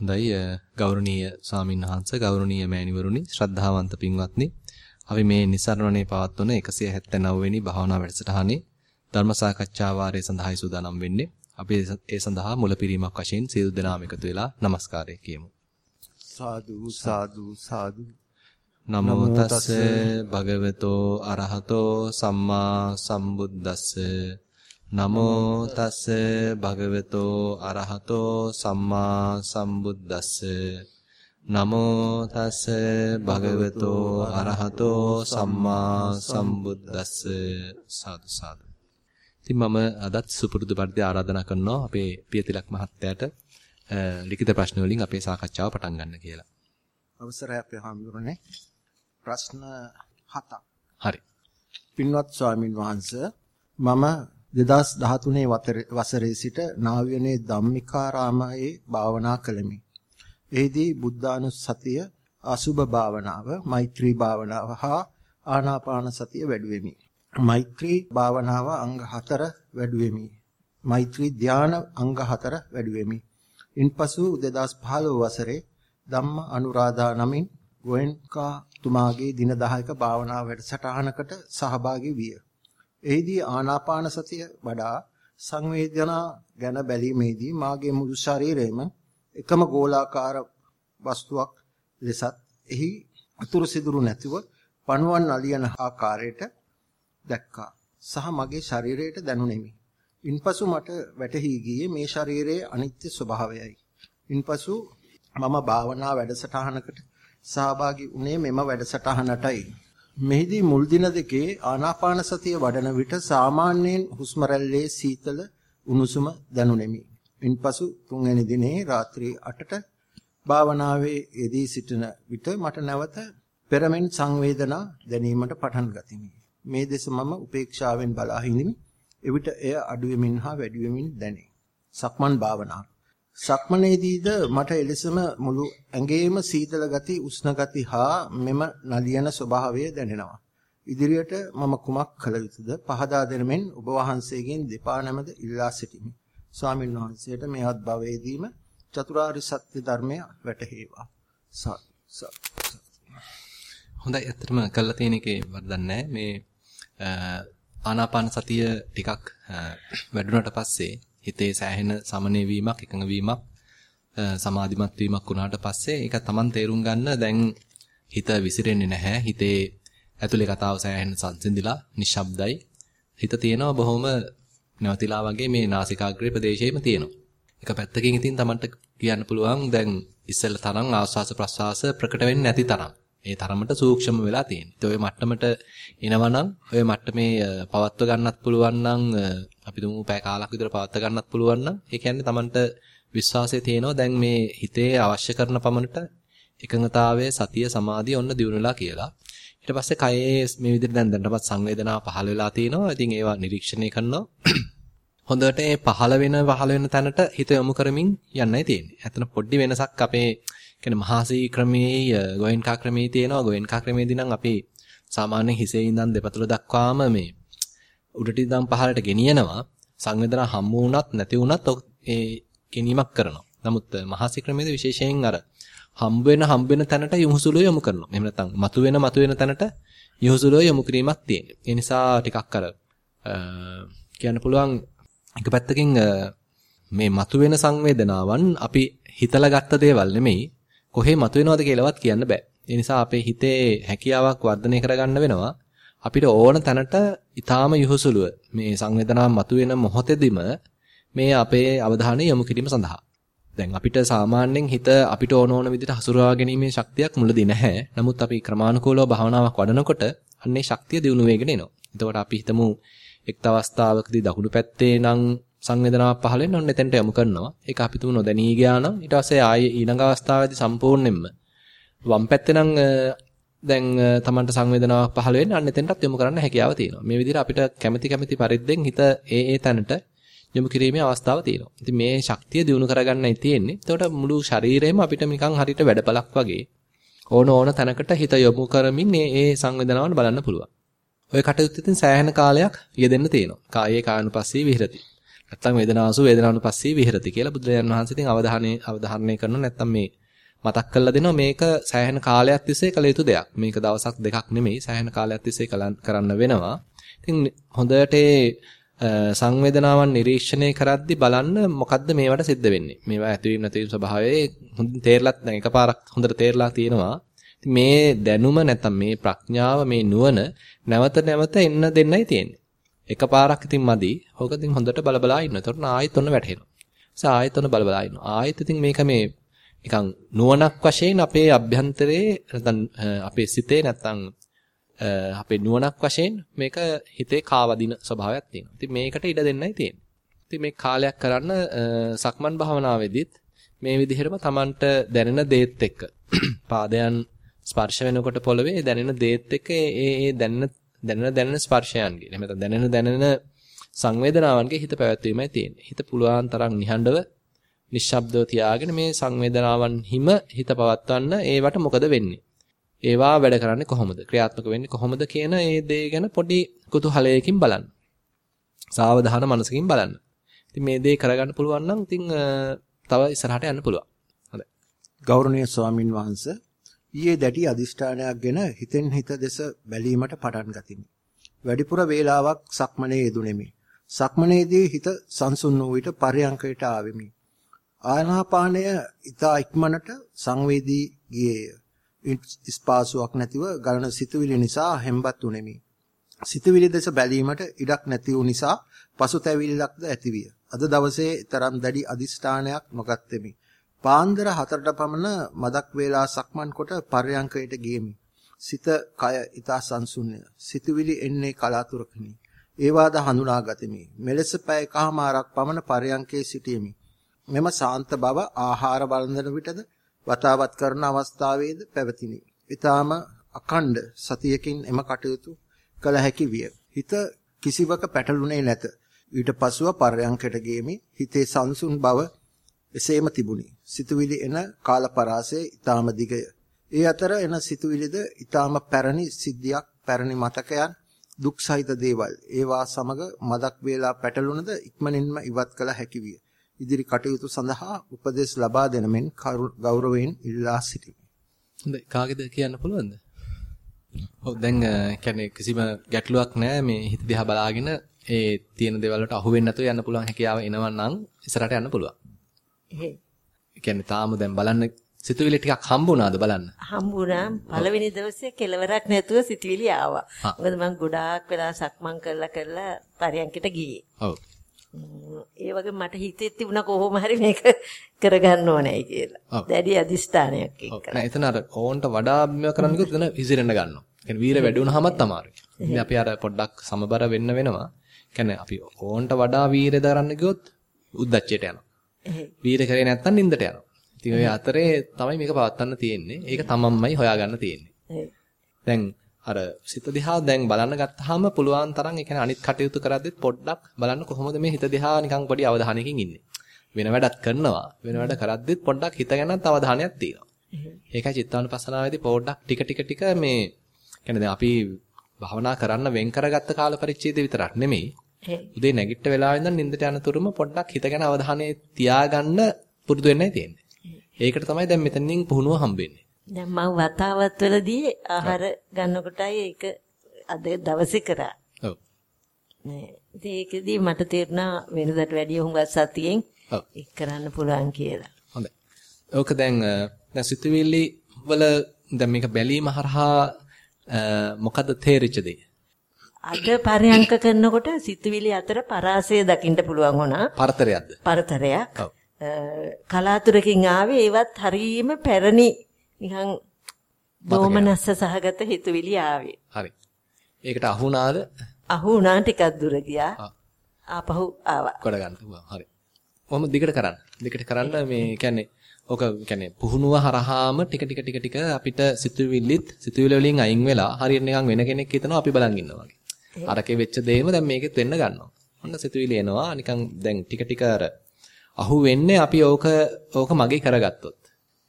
හොඳයි ගෞරවනීය සාමින්වහන්ස ගෞරවනීය මෑණිවරුනි ශ්‍රද්ධාවන්ත පින්වත්නි. අපි මේ નિසරණනේ පවත්වන 179 වෙනි භාවනා වැඩසටහනේ ධර්ම සාකච්ඡා වාරය සඳහායි සූදානම් වෙන්නේ. අපි ඒ සඳහා මුලපිරීමක් වශයෙන් සියලු දෙනාම එකතු වෙලා নমස්කාරය කියමු. සාදු සාදු සාදු. නමෝ තස්ස. භගවතෝ අරහතෝ සම්මා සම්බුද්දස්ස. නමෝ තස්ස භගවතෝ අරහතෝ සම්මා සම්බුද්දස්ස නමෝ තස්ස භගවතෝ අරහතෝ සම්මා සම්බුද්දස්ස සාදු සාදු ඉතින් මම අදත් සුපුරුදු පරිදි ආරාධනා කරනවා අපේ පියතිලක් මහත්තයාට ලිඛිත ප්‍රශ්න වලින් අපේ සාකච්ඡාව පටන් ගන්න කියලා. අවසරයි අපේ හාමුදුරනේ. ප්‍රශ්න හතක්. හරි. පින්වත් ස්වාමින් වහන්සේ මම 2013 වසරේ සිට නාවියනේ ධම්මිකාරාමයේ භාවනා කළෙමි. එහිදී බුද්ධානුස්සතිය, අසුභ භාවනාව, මෛත්‍රී භාවනාව හා ආනාපාන සතිය වැඩුවෙමි. මෛත්‍රී භාවනාව අංග 4 වැඩුවෙමි. මෛත්‍රී ධාන අංග 4 වැඩුවෙමි. ඉන්පසු 2015 වසරේ ධම්ම අනුරාධා නමින් ගෝයන්කා තුමාගේ දින 10ක භාවනා වැඩසටහනකට සහභාගී විය. එහිදී ආනාපාන සතිය වඩා සංවේදනා ගැන බැලීමේදී මාගේ මුළු ශරීරයම එකම ගෝලාකාර වස්තුවක් ලෙසත් එහි අතුරු සිදුරු නැතිව පණුවන් අලියන ආකාරයට දැක්කා. සහ මගේ ශරීරයට දැනුනෙමි. ඉන්පසු මට වැටහි ගියේ මේ ශරීරයේ අනිත්‍ය ස්වභාවයයි. ඉන්පසු මම භාවනා වැඩසටහනකට සහභාගී වුණේ මෙම වැඩසටහනටයි. මෙහිදී මුල් දින දෙකේ ආනාපාන සතිය වඩන විට සාමාන්‍යයෙන් හුස්ම රැල්ලේ සීතල උණුසුම දැනුනෙමි. ඉන්පසු තුන්වැනි දිනේ රාත්‍රී 8ට භාවනාවේ යෙදී සිටින විට මට නැවත පෙරමෙන් සංවේදනා දැනීමට පටන් ගතිමි. මේ දෙස මම උපේක්ෂාවෙන් බලා හිඳිමි. එවිට එය අඩු වෙමින් හා වැඩි වෙමින් දැනේ. සක්මන් භාවනාව සක්මනේදීද මට එලෙසම මුළු ඇඟේම සීතල ගති, උෂ්ණ ගති හා මෙම නලියන ස්වභාවය දැනෙනවා. ඉදිරියට මම කුමක් කළ යුතුද? පහදා දෙනමින් ඔබ වහන්සේගෙන් දෙපා නැමද ඉල්ලා සිටිමි. ස්වාමීන් වහන්සේට මේ අත් භවයේදීම චතුරාර්ය සත්‍ය ධර්මය වැටහේවා. හොඳයි ඇත්තටම කළා තියෙන එකේ වරදක් නැහැ. මේ ආනාපාන සතිය ටිකක් වැඩුණාට පස්සේ හිතේ සෑහෙන සමනය වීමක් එකඟ වීමක් සමාධිමත් වීමක් වුණාට පස්සේ ඒක තමන් තේරුම් ගන්න දැන් හිත විසිරෙන්නේ නැහැ. හිතේ ඇතුලේ කතාව සෑහෙන සංසිඳිලා නිශ්ශබ්දයි. හිත තියෙනවා බොහොම නැවතිලා වගේ මේ නාසිකාග්‍රේ ප්‍රදේශයේම තියෙනවා. එක පැත්තකින් ඉතින් තමන්ට කියන්න පුළුවන් දැන් ඉස්සෙල්ල තරම් ආස්වාස ප්‍රස්වාස ප්‍රකට වෙන්නේ නැති තරම්. ඒ තරමට සූක්ෂම වෙලා තියෙනවා. ඉතින් ඔය මට්ටමට එනවනම් ඔය මට්ටමේ පවත්ව ගන්නත් පුළුවන් නම් අපි දුමු පැය කාලක් විතර පවත්ව ගන්නත් පුළුවන් නම් ඒ කියන්නේ Tamanට විශ්වාසය තියෙනවා දැන් මේ හිතේ අවශ්‍ය කරන පමණට එකඟතාවය සතිය සමාධිය ඔන්න දිනුනලා කියලා. ඊට පස්සේ කයේ මේ විදිහට දැන් දැනටමත් සංවේදනා පහළ වෙලා තිනවා. ඉතින් ඒවා නිරීක්ෂණය කරනවා. හොඳට මේ පහළ වෙන පහළ වෙන තැනට හිත යොමු කරමින් යන්නයි තියෙන්නේ. ඇත්තට පොඩි වෙනසක් අපේ කියන්නේ මහාසී ක්‍රමයේ ගෝයන්කා ක්‍රමයේ තියෙනවා ගෝයන්කා ක්‍රමයේදී නම් අපි සාමාන්‍යයෙන් හිසේ ඉඳන් දෙපතුල දක්වාම මේ උඩට ඉඳන් පහළට ගෙනියනවා සංවේදනා හම්බ වුණත් නැති වුණත් ඒ ගෙනීමක් කරනවා. නමුත් මහාසී ක්‍රමයේදී විශේෂයෙන් අර හම්බ වෙන හම්බ වෙන තැනට යොමුසුලෝ යොමු කරනවා. එහෙම නැත්නම් මතුවෙන මතුවෙන තැනට යොමුසුලෝ යොමු කිරීමක් තියෙනවා. ඒ නිසා ටිකක් අර කියන්න පුළුවන් එක පැත්තකින් මේ මතුවෙන සංවේදනාවන් අපි හිතලා ගත්ත දේවල් නෙමෙයි කොහේ මතුවෙනවද කියලාවත් කියන්න බෑ. ඒ නිසා අපේ හිතේ හැකියාවක් වර්ධනය කරගන්න වෙනවා. අපිට ඕන තැනට ඊටාම යහුසුලුව මේ සංවේදනා මතුවෙන මොහොතේදීම මේ අපේ අවධානය යොමු කිරීම සඳහා. දැන් අපිට සාමාන්‍යයෙන් හිත අපිට ඕන ඕන විදිහට හසුරවා ගැනීමේ ශක්තියක් මුලදී නැහැ. නමුත් අපි ක්‍රමානුකූලව භාවනාවක් වඩනකොට අන්නේ ශක්තිය දිනු වේගෙන එනවා. එතකොට අපි හිතමු එක් අවස්ථාවකදී දකුණු පැත්තේ නම් සංවේදනාවක් පහළ වෙන්න ඔන්න එතෙන්ට යොමු කරනවා. ඒක අපි තුමු නොදැනී ගියා නම් ඊට පස්සේ ආයේ ඊළඟ අවස්ථාවේදී සම්පූර්ණයෙන්ම වම් පැත්තේ නම් දැන් Tamanට සංවේදනාවක් පහළ වෙන්න අන්න එතෙන්ටත් යොමු කරන්න හැකියාව තියෙනවා. මේ විදිහට අපිට කැමැති කැමැති පරිද්දෙන් හිත ඒ ඒ තැනට යොමු කිරීමේ අවස්ථාව තියෙනවා. ඉතින් මේ ශක්තිය දිනු කරගන්නයි තියෙන්නේ. එතකොට මුළු ශරීරයම අපිට නිකන් හරියට වැඩපලක් වගේ ඕන ඕන තැනකට හිත යොමු කරමින් මේ ඒ සංවේදනාවන් බලන්න පුළුවන්. ඔය කටයුත්ත ඉතින් සෑහෙන කාලයක් යෙදෙන්න තියෙනවා. කායේ කායනුපස්සී විහෙරති. නැත්තම් වේදනාසු වේදනානුපස්සී විහෙරති කියලා බුදුරජාණන් වහන්සේ ඉතින් අවධානය අවධාරණය කරනවා නැත්තම් මේ මතක් කරලා දෙනවා මේක සෑහෙන කාලයක් තිස්සේ කළ යුතු දෙයක්. මේක දවසක් දෙකක් නෙමෙයි සෑහෙන කාලයක් තිස්සේ කරන්න වෙනවා. ඉතින් හොඳට සංවේදනාවන් නිරීක්ෂණය කරද්දි බලන්න මොකද්ද මේවට සිද්ධ වෙන්නේ. මේවා ඇතිවීම නැතිවීම ස්වභාවයේ හොඳින් තේරලත් දැන් එකපාරක් හොඳට තේරලා තියෙනවා. මේ දැනුම නැත්තම් මේ ප්‍රඥාව මේ නුවණ නැවත නැවත එන්න දෙන්නයි තියෙන්නේ. එකපාරක් ඉතින් මදි. ඕක ඉතින් හොඳට බලබලා ඉන්න. එතකොට ආයෙත් ඔන්න වැටෙනවා. ඒ ආයෙත් ඔන්න බලබලා ඉන්නවා. ආයෙත් ඉතින් මේක මේ නිකන් නුවණක් වශයෙන් අපේ අභ්‍යන්තරයේ නැත්නම් අපේ සිතේ නැත්නම් අපේ නුවණක් වශයෙන් මේක හිතේ කාවදින ස්වභාවයක් තියෙනවා. ඉතින් මේකට ඉඩ දෙන්නයි තියෙන්නේ. ඉතින් මේ කාලයක් කරන්න සක්මන් භාවනාවේදීත් මේ විදිහටම Tamanට දැනෙන දේත් එක්ක පාදයන් ස්පර්ශ වෙනකොට පොළවේ දැනෙන දේත් එක්ක ඒ ඒ දැනෙන දැනෙන දැනෙන ස්පර්ශයන්ගේ එහෙම නැත්නම් දැනෙන දැනෙන සංවේදනාවන්ගේ හිත පැවැත්වීමයි තියෙන්නේ. හිත පුළුවන් තරම් නිහඬව නිශ්ශබ්දව තියාගෙන මේ සංවේදනාවන් හිම හිත පවත්වන්න ඒවට මොකද වෙන්නේ? ඒවා වැඩ කරන්නේ කොහොමද? ක්‍රියාත්මක වෙන්නේ කොහොමද කියන ඒ දේ ගැන පොඩි කුතුහලයකින් බලන්න. සාවධාන මනසකින් බලන්න. ඉතින් මේ දේ කරගන්න පුළුවන් නම් ඉතින් තව ඉස්සරහට යන්න පුළුවන්. හොඳයි. ගෞරවනීය ස්වාමින් වහන්සේ ඊයේ දැඩි අදිෂ්ඨානයක්ගෙන හිතෙන් හිත දෙස බැලීමට පටන් ගතිමි. වැඩිපුර වේලාවක් සක්මනේ යෙදුණෙමි. සක්මනේදී හිත සංසුන් වූ විට පරයන්කයට ආවෙමි. ආනාපානය ඊතා ඉක්මනට සංවේදී ගියේය. ස්පාසුවක් නැතිව ගලන සිතුවිලි නිසා හෙම්බත් උනේමි. සිතුවිලි දෙස බැලීමට ඉඩක් නැති වූ නිසා පසුතැවිල්ලක්ද ඇතිවිය. අද දවසේ තරම් දැඩි අදිෂ්ඨානයක් නොගත්ෙමි. පාන්දර 4ට පමණ මදක් වේලා සක්මන් කොට පර්යංකයට ගියෙමි. සිත කය ඊතා සංසුන්්‍ය. සිතුවිලි එන්නේ කලාතුරකිනි. ඒවාද හඳුනා ගතිමි. මෙලෙස පැය කහමාරක් පමණ පර්යංකයේ සිටියෙමි. මෙම ශාන්ත බව ආහාර බලන විටද වතාවත් කරන අවස්ථාවේද පැවතිනි. ඊටාම අකණ්ඩ සතියකින් එම කටයුතු කළ හැකි විය. හිත කිසිවක පැටළුනේ නැත. ඊට පසුව පර්යංකයට ගියමි. හිතේ සංසුන් බව එසේම තිබුණි. සිතුවිලි එන කාලපරාසය ඊටාම දිගය. ඒ අතර එන සිතුවිලිද ඊටාම පැරණි සිද්ධියක්, පැරණි මතකයන්, දුක් සහිත දේවල්. ඒවා සමග මදක් වේලා පැටළුණද ඉක්මනින්ම ඉවත් කළ හැකි විය. ඉදිරි කටයුතු සඳහා උපදෙස් ලබා දෙන මෙන් ගෞරවයෙන් ඉල්ලා සිටිමි. හොඳයි කාගේද කියන්න පුළුවන්ද? ඔව් දැන් කියන්නේ කිසිම ගැටලුවක් නැහැ මේ හිත දිහා බලාගෙන ඒ තියෙන දේවල් වලට අහු වෙන්නේ නැතුව යන්න පුළුවන් හැකියාව එනවා නම් ඉස්සරහට යන්න පුළුවන්. එහෙයි. කියන්නේ තාම දැන් බලන්න සිතුවිලි ටිකක් හම්බුණාද බලන්න? හම්බුණා. පළවෙනි දවසේ කෙලවරක් නැතුව සිතුවිලි ආවා. මොකද මම ගොඩාක් වෙලා සක්මන් කරලා කරලා පරියන්කට ගියේ. ඔව්. ඒ වගේ මට හිතේ තිබුණා කොහොම හරි මේක කරගන්න ඕනේ කියලා. දැඩි අදිස්ථානයක් එක්ක. නෑ එතන අර ඕන්ට වඩා මේව කරන්න කිව්වොත් එතන විසිරෙන්න ගන්නවා. කියන්නේ වීර වැඩි වුණාමත් අමාරුයි. ඉතින් අපි අර පොඩ්ඩක් සමබර වෙන්න වෙනවා. කියන්නේ අපි ඕන්ට වඩා වීර දරන්න ගියොත් උද්දච්චයට යනවා. වීර කරේ නැත්නම් නින්දට යනවා. ඉතින් ඔය අතරේ තමයි මේක පවත්වන්න තියෙන්නේ. ඒක තමන්මයි හොයාගන්න තියෙන්නේ. දැන් අර සිත දිහා දැන් බලන්න ගත්තාම පුළුවන් තරම් ඒ කියන්නේ අනිත් කටයුතු කරද්දිත් පොඩ්ඩක් බලන්න කොහොමද මේ හිත දිහා නිකන් පොඩි අවධානයකින් ඉන්නේ. වෙන වැඩක් කරනවා. වෙන වැඩ කරද්දිත් පොඩ්ඩක් හිත ගැනත් අවධානයක් තියෙනවා. ඒකයි චිත්තානුපස්සනාවේදී පොඩ්ඩක් ටික ටික ටික මේ කියන්නේ දැන් අපි භවනා කරන්න වෙන් කරගත්ත කාල පරිච්ඡේදය විතරක් නෙමෙයි. උදේ නැගිට වෙලාවෙ ඉඳන් නිින්දට යනතුරුම පොඩ්ඩක් හිත ගැන අවධානය තියාගන්න පුරුදු වෙන්නයි තියෙන්නේ. ඒකට තමයි දැන් මෙතනින් පුහුණුව හම්බෙන්නේ. දැන් මම වතාවත් වලදී ආහාර ගන්නකොටයි ඒක අද දවසේ කරා. ඔව්. ඒකෙදී මට තේරුණා වෙනදට වැඩිය හුඟක් සතියෙන් ඒක කරන්න පුළුවන් කියලා. හොඳයි. ඕක දැන් දැන් සිතුවිලි වල දැන් මේක බැලීම හරහා මොකද තේරිච්ච දේ? අද පරයන්ක කරනකොට සිතුවිලි අතර පරාසය දකින්න පුළුවන් වුණා. පරතරයක්ද? පරතරයක්. ඔව්. කලාතුරකින් ආවේ ඒවත් හරීම පැරණි නිකන් දෝමනස්ස සහගත හිතුවිලි ආවේ. හරි. ඒකට අහු වුණාද? අහු වුණා ටිකක් දුර ගියා. ආපහු ආවා. කොට ගන්න. හරි. කොහොම දිගට කරන්න. දිගට කරන්න මේ කියන්නේ ඔක කියන්නේ පුහුණුව හරහාම ටික ටික ටික ටික අපිට සිතුවිල්ලිත් සිතුවිලි වලින් අයින් වෙලා හරියට නිකන් වෙන කෙනෙක් හිතනවා අපි බලන් ඉන්නවා වගේ. අරකේ වෙච්ච දේම දැන් මේකෙත් වෙන්න ගන්නවා. ඔන්න සිතුවිලි එනවා නිකන් දැන් ටික ටික අර අහු වෙන්නේ අපි ඕක ඕක මගේ කරගත්තොත්.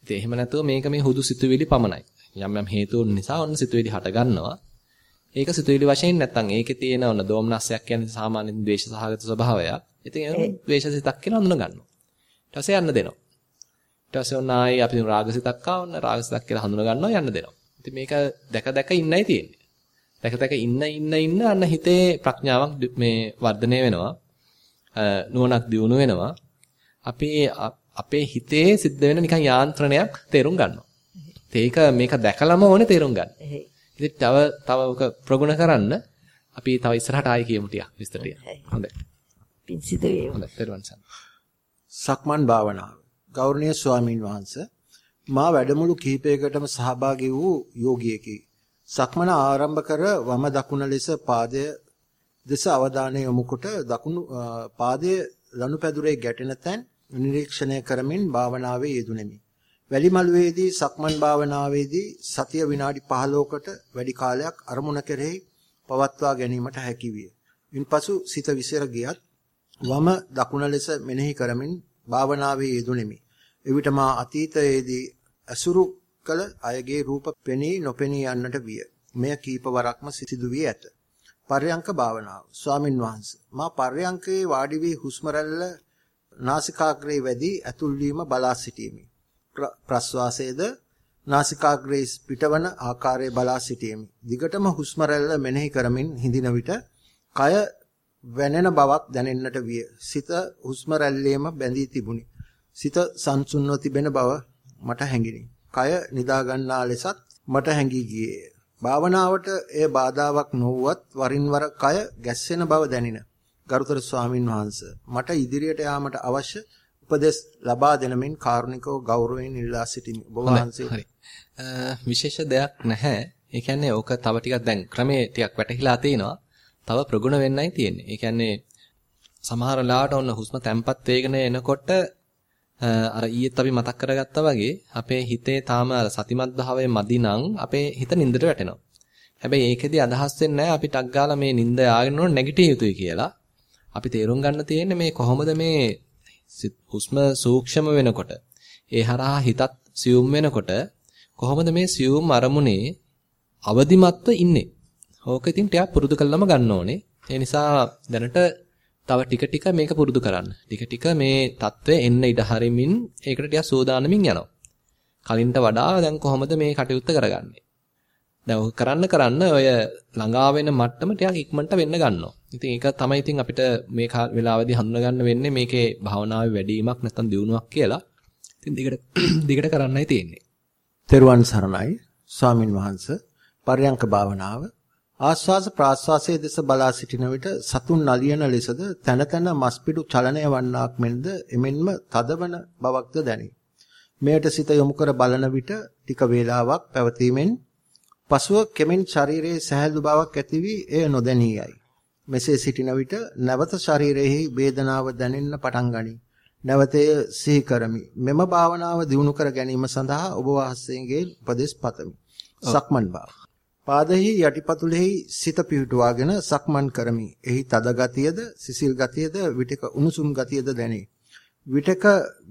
ඉතින් එහෙම නැතුව මේක මේ හුදු සිතුවිලි පමණයි. යම් යම් හේතුන් නිසා ඔන්න සිතුවිලි හට ගන්නවා. ඒක සිතුවිලි වශයෙන් නැත්තම් ඒකේ තියෙන ඔන්න දෝමනස්සයක් කියන්නේ සාමාන්‍ය ද්වේෂ සහගත ස්වභාවයක්. ඉතින් ඒක ද්වේෂ සිතක් කියලා හඳුන ගන්නවා. ඊට පස්සේ යන්න දෙනවා. ඊට පස්සේ ඔන්න ආයි අපි රාග සිතක් ආවොන්න රාග සිතක් කියලා හඳුන ගන්නවා යන්න දෙනවා. ඉතින් මේක දැක දැක ඉන්නයි තියෙන්නේ. දැක දැක ඉන්න ඉන්න ඉන්න අන්න හිතේ ප්‍රඥාවක් මේ වර්ධනය වෙනවා. නුවණක් දියුණු වෙනවා. අපි අපේ හිතේ සිද්ධ වෙන නිකන් යාන්ත්‍රණයක් තේරුම් ගන්නවා. ඒක මේක දැකලම ඕනේ තේරුම් ගන්න. ඉතින් තව තව ඔක ප්‍රගුණ කරන්න අපි තව ඉස්සරහට ආයි කියමු ටිකක් විස්තර ටික. හොඳයි. පින් සිදු වේවා. හොඳයි. සක්මන් භාවනාව. ගෞරවනීය ස්වාමින් වහන්සේ මා වැඩමුළු කිහිපයකටම සහභාගී වූ යෝගියෙකි. සක්මන ආරම්භ කර වම දකුණ ලෙස පාදය දෙස අවධානය යොමු කොට දකුණු පාදයේ ලනුපැදුරේ ගැටෙන තැන් නිරීක්ෂණය කරමින් භාවනාවේ යෙදුණෙමි. වැලිමලුවේදී සක්මන් භාවනාවේදී සතිය විනාඩි 15කට වැඩි කාලයක් අරමුණ කෙරෙහි පවත්වා ගැනීමට හැකි විය. ඉන්පසු සිත විසිර ගියත් වම දකුණ ලෙස මෙනෙහි කරමින් භාවනාවේ යෙදුණෙමි. එවිට මා අතීතයේදී අසුරු කළ අයගේ රූප පෙනී නොපෙනී යන්නට විය. මෙය කීප වරක්ම සිදු වී ඇත. පර්යංක භාවනාව. ස්වාමින් වහන්සේ මා පර්යංකේ වාඩි වී හුස්ම රැල්ල නාසිකාග්‍රේ වැඩි ඇතුල් වීම බලා සිටීමි. ප්‍රස්වාසයේද නාසිකාග්‍රේ පිටවන ආකාරය බලා සිටීමි. දිගටම හුස්ම රැල්ල මෙනෙහි කරමින් හිඳින විට කය වැනෙන බවක් දැනෙන්නට විය. සිත හුස්ම රැල්ලේම බැඳී තිබුණි. සිත සංසුන්ව තිබෙන බව මට හැඟිනි. කය නිදා ගන්නා ලෙසත් මට හැඟී ගියේ. භාවනාවට එය බාධාවක් නොවුවත් වරින් වර කය ගැස්සෙන බව දැනින. ගරුතර ස්වාමින් වහන්සේ මට ඉදිරියට යාමට අවශ්‍ය උපදෙස් ලබා දෙනමින් කාරුණිකව ගෞරවයෙන් ඉල්ලා සිටිමි. ඔබ වහන්සේ හරි. විශේෂ දෙයක් නැහැ. ඒ කියන්නේ ඕක තව ටිකක් දැන් ක්‍රමයේ ටිකක් වැටහිලා තිනවා. තව ප්‍රගුණ වෙන්නයි තියෙන්නේ. ඒ කියන්නේ සමහර ලාවට ඔන්න හුස්ම තැම්පත් වේගන එනකොට අර ඊයේත් අපි මතක් කරගත්තා වගේ අපේ හිතේ තාම අර සතිමත් භාවයේ මදි නම් අපේ හිත නින්දට වැටෙනවා. හැබැයි ඒකෙදි අදහස් වෙන්නේ නැහැ අපි ටක් ගාලා මේ නින්ද ආගෙන උන නැගිටිය යුතුයි කියලා. අපි තේරුම් ගන්න තියෙන්නේ මේ කොහොමද මේ හුස්ම සූක්ෂම වෙනකොට ඒ හරහා හිතත් සියුම් වෙනකොට කොහොමද මේ සියුම් අරමුණේ අවදිමත්ව ඉන්නේ. ඕක ඉතින් ටිකක් පුරුදු කළාම ගන්න ඕනේ. ඒ නිසා දැනට තව ටික ටික මේක පුරුදු කරන්න. ටික ටික මේ தત્ත්වය එන්න ඉඩ හරිමින් ඒකට ටිකක් සෝදානමින් යනවා. කලින්ට වඩා දැන් කොහොමද මේ කටයුත්ත කරගන්නේ? දැන් ඔක කරන්න කරන්න ඔය ළඟා වෙන මට්ටම ටිකක් ඉක්මනට වෙන්න ගන්නවා. ඉතින් ඒක තමයි ඉතින් අපිට මේ වෙලාවේදී හඳුනා ගන්න වෙන්නේ මේකේ භාවනාවේ වැඩිවීමක් නැත්නම් දියුණුවක් කියලා. ඉතින් දිගට දිගට කරන්නයි තියෙන්නේ. තෙරුවන් සරණයි ස්වාමින් වහන්සේ පර්යංක භාවනාව ආස්වාස ප්‍රාස්වාසයේ දෙස බලා සිටින විට සතුන් නලියන ලෙසද තන තන මස්පිඩු චලනය වන්නාක් මෙන්ද එමෙන්ම තදවන බවක්ද දැනේ. මෙයට සිත යොමු කර බලන විට ටික වේලාවක් පැවතීමෙන් පසුව කෙමෙන් ශරීරයේ සහැල්ලු බවක් ඇති වී එය නොදැනියයි. මෙසේ සිටින විට නැවත ශරීරයේ වේදනාව දැනෙන්න පටන් ගනී. නැවතය සිහි කරමි. මෙම භාවනාව දියුණු කර ගැනීම සඳහා ඔබ වහන්සේගේ උපදෙස් පතමි. සක්මන් භාව පාදෙහි යටිපතුලෙහි සිත පිහිටුවාගෙන සක්මන් කරමි. එහි තද ගතියද, සිසිල් ගතියද, විටක උණුසුම් ගතියද දැනේ. විටක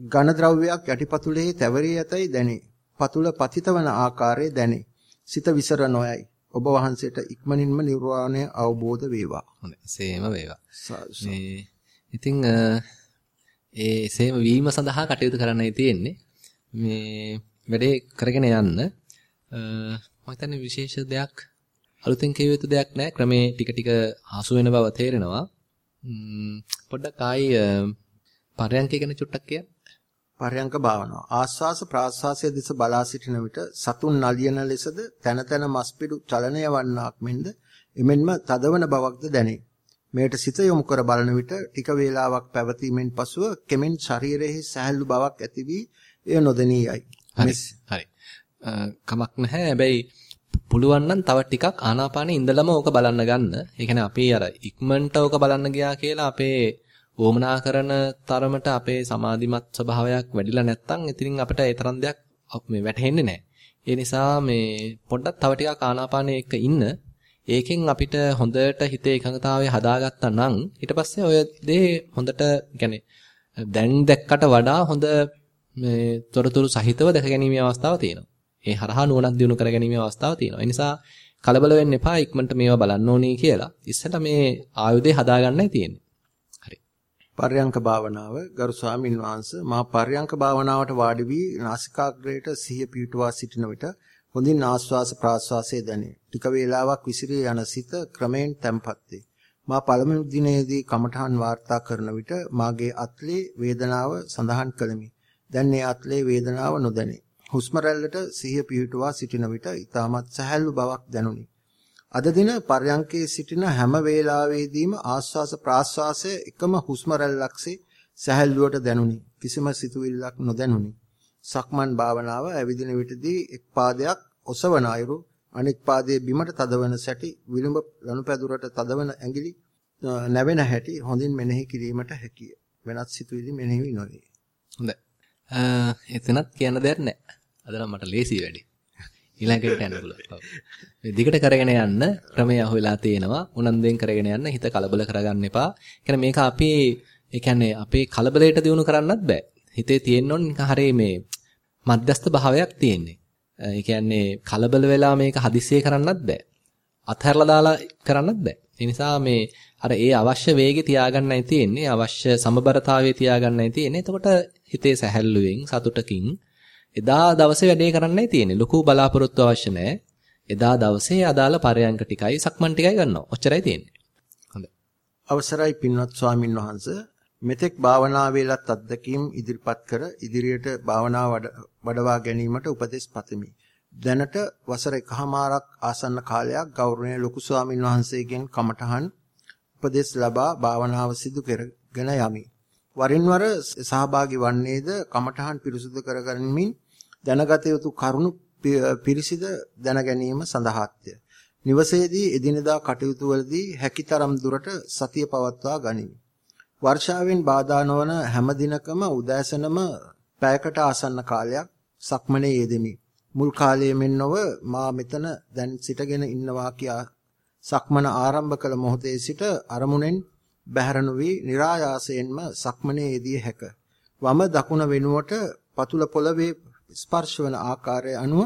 ඝන ද්‍රව්‍යයක් යටිපතුලෙහි තැවරී ඇතයි දැනේ. පතුල පතිතවන ආකාරය දැනේ. සිත විසර නොයයි. ඔබ වහන්සේට ඉක්මනින්ම නිර්වාණය අවබෝධ වේවා. හොඳයි. සේම වේවා. මේ ඉතින් ඒ සේම වීම සඳහා කටයුතු කරන්නයි තියෙන්නේ. මේ වැඩේ කරගෙන යන්න මම හිතන්නේ විශේෂ දෙයක් අලුතෙන් කියව යුතු දෙයක් නැහැ. ක්‍රමේ ටික ටික හසු වෙන බව තේරෙනවා. පොඩ්ඩක් ආයි පරයන්ක ගැන චුට්ටක් කියන්න. පරයන්ක භාවනාව. ආස්වාස ප්‍රාස්වාසයේ දෙස බලා සිටින විට සතුන් නලියන ලෙසද තන තන මස්පිඩු චලනය වන්නාක් මෙන්ද එමෙන්ම තදවන බවක්ද දැනේ. මෙයට සිත යොමු කර බලන විට ටික වේලාවක් පැවතීමෙන් පසුව කෙමෙන් ශරීරයේ සැහැල්ලු බවක් ඇති වී එය නොදෙනියයි. හරි. හරි. කමක් නැහැ. හැබැයි පුළුවන් නම් තව ටිකක් ආනාපානෙ ඉඳලම ඕක බලන්න ගන්න. ඒ කියන්නේ අපි අර ඉක්මනට ඕක බලන්න ගියා කියලා අපේ වොමනා කරන තරමට අපේ සමාධිමත් ස්වභාවයක් වැඩිලා නැත්නම් ඉතින් අපිට ඒ තරම් දෙයක් මේ වැටහෙන්නේ නැහැ. ඒ නිසා මේ පොඩ්ඩක් තව ටිකක් ආනාපානෙ එක්ක ඉන්න. ඒකෙන් අපිට හොඳට හිතේ එකඟතාවය හදාගත්තා නම් ඊට පස්සේ ඔය දේ හොඳට يعني දැන් දැක්කට වඩා හොඳ මේ තොරතුරු සහිතව දැක ගැනීමේ අවස්ථාවක් තියෙනවා. ඒ හරහා නුවණක් දිනු කර ගැනීමේ අවස්ථාවක් තියෙනවා. ඒ නිසා කලබල වෙන්න එපා ඉක්මනට මේවා බලන්න ඕනේ කියලා. ඉස්සෙල්ලා මේ ආයුධය හදාගන්නයි තියෙන්නේ. හරි. පර්යංක භාවනාව ගරු ස්වාමින් වහන්සේ මා පර්යංක භාවනාවට වාඩි වී නාසිකාග්‍රයට සිහිය පිහිටුවා සිටින විට හොඳින් ආශ්වාස ප්‍රාශ්වාසයේ දැනේ. ටික වේලාවක් විසිරී යන සිත ක්‍රමයෙන් තැම්පත් වේ. මා පළමුව දිනේදී කමඨහන් වාර්තා කරන විට මාගේ අත්ලේ වේදනාව සඳහන් කළෙමි. දැන් මේ අත්ලේ වේදනාව නොදැනේ. හුස්ම රැල්ලට සිහිය පිහිටුවා සිටින විට ඊටමත් සැහැල්ලු බවක් දැනුනි. අද දින පර්යංකේ සිටින හැම වේලාවෙදීම ආශ්වාස ප්‍රාශ්වාසයේ එකම හුස්ම රැල්ලක්සේ සැහැල්ලුවට දැනුනි. කිසිම සිතුවිල්ලක් නොදැනුනි. සක්මන් භාවනාව ඇවිදින විටදී එක් පාදයක් ඔසවන අයුරු අනෙක් පාදයේ බිමට තදවන සැටි විලුඹ ලනුපැදුරට තදවන ඇඟිලි නැවෙන හැටි හොඳින් මෙනෙහි කිරීමට හැකිය. වෙනත් සිතුවිලි මෙනෙහි නොවේ. හොඳයි. එතනත් කියන්න දෙයක් නැහැ. අද නම් මට ලේසි වැඩි. ඊළඟට යන්න පුළුවන්. මේ දිගට කරගෙන යන්න ක්‍රමය අහුවෙලා තියෙනවා. උනන්දුවෙන් කරගෙන යන්න හිත කලබල කරගන්න එපා. කියන්නේ මේක අපි ඒ කියන්නේ අපේ කලබලයට දිනු කරන්නත් බෑ. හිතේ තියෙන්න ඕන හරිය මේ මධ්‍යස්ථ භාවයක් තියෙන්නේ. ඒ කියන්නේ කලබල වෙලා මේක හදිස්සියේ කරන්නත් බෑ. අත්හැරලා දාලා කරන්නත් බෑ. ඒ නිසා මේ අර ඒ අවශ්‍ය වේගෙ තියාගන්නයි තියෙන්නේ. අවශ්‍ය සමබරතාවයේ තියාගන්නයි තියෙන්නේ. එතකොට හිතේ සැහැල්ලුවෙන් සතුටකින් එදා දවසේ වැඩේ කරන්නයි තියෙන්නේ. ලොකු බලාපොරොත්තු අවශ්‍ය නැහැ. එදා දවසේ අදාළ පරයන්ක ටිකයි සක්මන් ටිකයි ගන්නවා. ඔච්චරයි තියෙන්නේ. හොඳයි. අවසරයි පින්වත් ස්වාමින් වහන්සේ මෙතෙක් භාවනා වේලත් අත්දැකීම් ඉදිරිපත් කර ඉදිරියට භාවනාව වඩවා ගැනීමට උපදෙස් පතමි. දැනට වසර එකහමාරක් ආසන්න කාලයක් ගෞරවනීය ලොකු ස්වාමින් වහන්සේගෙන් කමඨහන් උපදෙස් ලබා භාවනාව සිදු කරගෙන යමි. වරින් වර සහභාගී වන්නේද කමඨහන් පිරිසුදු කරගනිමින් දැනගත යුතු කරුණු පිරිසිද දැන ගැනීම සඳහාත්ය. නිවසේදී එදිනදා කටයුතු වලදී හැකිතරම් දුරට සතිය පවත්වා ගනිමි. වර්ෂාවෙන් බාධා නොවන හැම දිනකම උදෑසනම පැයකට ආසන්න කාලයක් සක්මනේ යෙදෙමි. මුල් කාලයේ මෙන් නොව මා මෙතන දැන් සිටගෙන ඉන්නවා කියා සක්මන ආරම්භ කළ මොහොතේ සිට අරමුණෙන් බැහැර නොවි નિરાයාසයෙන්ම සක්මනේ යෙදිය හැක. වම දකුණ වෙනුවට පතුල පොළවේ ස්පර්ශ වන ආකාරය අනුව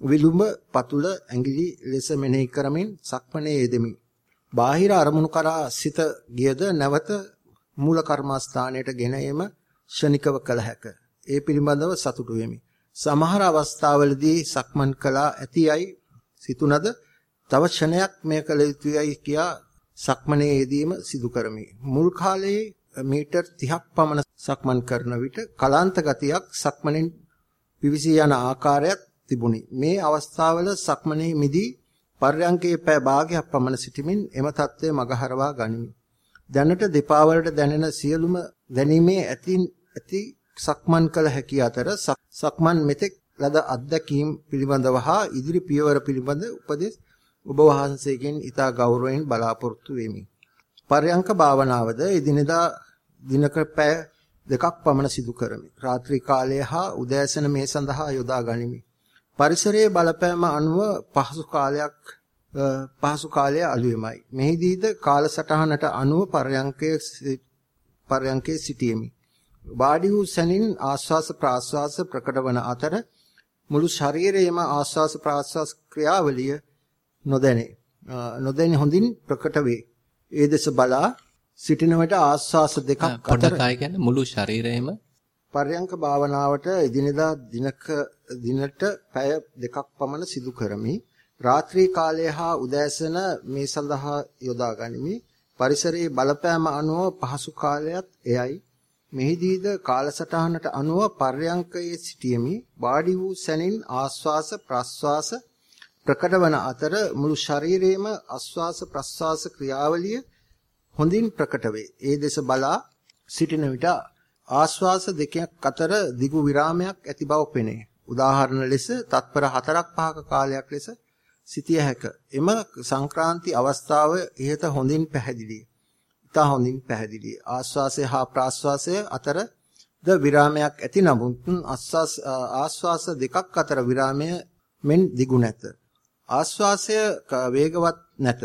විලුඹ පතුල ඇඟිලි ලෙස මෙනෙහි කරමින් සක්මනේ යෙදෙමි. බාහිර අරමුණු කරා සිත ගියද නැවත මූල කර්මස්ථානයට ගෙන එම ෂණිකව කළ හැක. ඒ පිළිබඳව සතුටු වෙමි. සමහර අවස්ථාවලදී සක්මන් කළා ඇතියයි සිතුනද තව ක්ෂණයක් මේ කළ යුතුයයි කියා සක්මනේ යෙදීම සිදු කරමි. මුල් කාලයේ මීටර් 30ක් පමණ සක්මන් කරන විට කලාන්ත ගතියක් සක්මනෙන් පිවිසී යන ආකාරයක් තිබුණි. මේ අවස්ථාවල සක්මනේ මිදී පර්යංකයේ පය භාගයක් පමණ සිටමින් එම தત્ත්වය මගහරවා ගනිමි. දැනට දෙපා වලට දැනෙන සියලුම දැනීමේ ඇති ඇති සක්මන් කළ හැකි අතර සක්මන් මෙතෙක් ලද අත්දැකීම් පිළිබඳව හා ඉදිරි පියවර පිළිබඳ උපදෙස් ඔබ වහන්සේගෙන් ඊතා ගෞරවයෙන් බලාපොරොත්තු වෙමි. පරයන්ක භාවනාවද එදිනෙදා දිනක පැය දෙකක් පමණ සිදු කරමි. රාත්‍රී කාලයේ හා උදෑසන මේ සඳහා යොදා ගනිමි. පරිසරයේ බලපෑම අනුව පහසු කාලයක් පහසු කාලය අලුයමයි. මෙහිදීද කාලසටහනට අනුව පරයන්කයේ පරයන්කයේ සිටියෙමි. වාඩි වූ සැනින් ආස්වාස ප්‍රාස්වාස ප්‍රකට වන අතර මුළු ශරීරයේම ආස්වාස ප්‍රාස්වාස ක්‍රියාවලිය නොදැනේ. නොදැනි හොඳින් ප්‍රකට වේ. ඒ දෙස බලා සිටින විට ආස්වාස දෙකක් අතර පොඩ්ඩක් කියන්නේ මුළු ශරීරයේම පර්යංක භාවනාවට එදිනෙදා දිනක දිනට පැය දෙකක් පමණ සිදු කරමි. රාත්‍රී කාලය හා උදෑසන මේ සඳහා යොදා ගනිමි. පරිසරයේ බලපෑම අනුව පහසු කාලයත් එයයි. මෙහිදීද කාලසටහනට අනුව පර්යංකයේ සිටියමි. වාඩි වූ සැනින් ආස්වාස ප්‍රස්වාස ප්‍රකට වන අතර මුළු ශරීරයේම ආස්වාස ප්‍රස්වාස ක්‍රියාවලිය හොඳින් ප්‍රකට වේ. ඒ දෙස බලා සිටින විට ආස්වාස දෙකක් අතර දිගු විරාමයක් ඇති බව පෙනේ. උදාහරණ ලෙස තත්පර 4ක් 5ක කාලයක් ලෙස සිටිය හැක. එම සංක්‍රාන්ති අවස්ථාව ඉහත හොඳින් පැහැදිලියි. ඉතා හොඳින් පැහැදිලියි. ආස්වාසය හා ප්‍රාස්වාසය අතර ද විරාමයක් ඇති නමුත් ආස්වාස දෙකක් අතර විරාමය මෙන් දිගු නැත. ආස්වාසය වේගවත් නැත.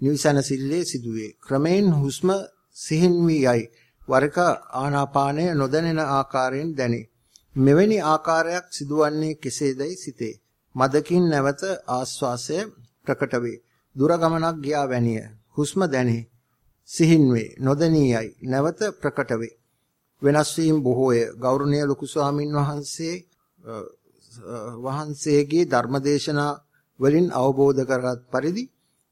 නිවිසන සිල්ලේ සිදුවේ. ක්‍රමෙන් හුස්ම සිහින් වී යයි. වරක ආනාපානය නොදැනෙන ආකාරයෙන් දැනේ. මෙවැනි ආකාරයක් සිදුවන්නේ කෙසේදයි සිතේ. මදකින් නැවත ආස්වාසය ප්‍රකට වේ. දුර ගමනක් ගියා වැනිය. හුස්ම දැනේ. සිහින් වේ. නොදැනියයි. නැවත ප්‍රකට වේ. වෙනස් වීම බොහෝය. ගෞරවනීය ලොකු ස්වාමින් වහන්සේ වහන්සේගේ ධර්මදේශනා වලින් අවබෝධ කරගත් පරිදි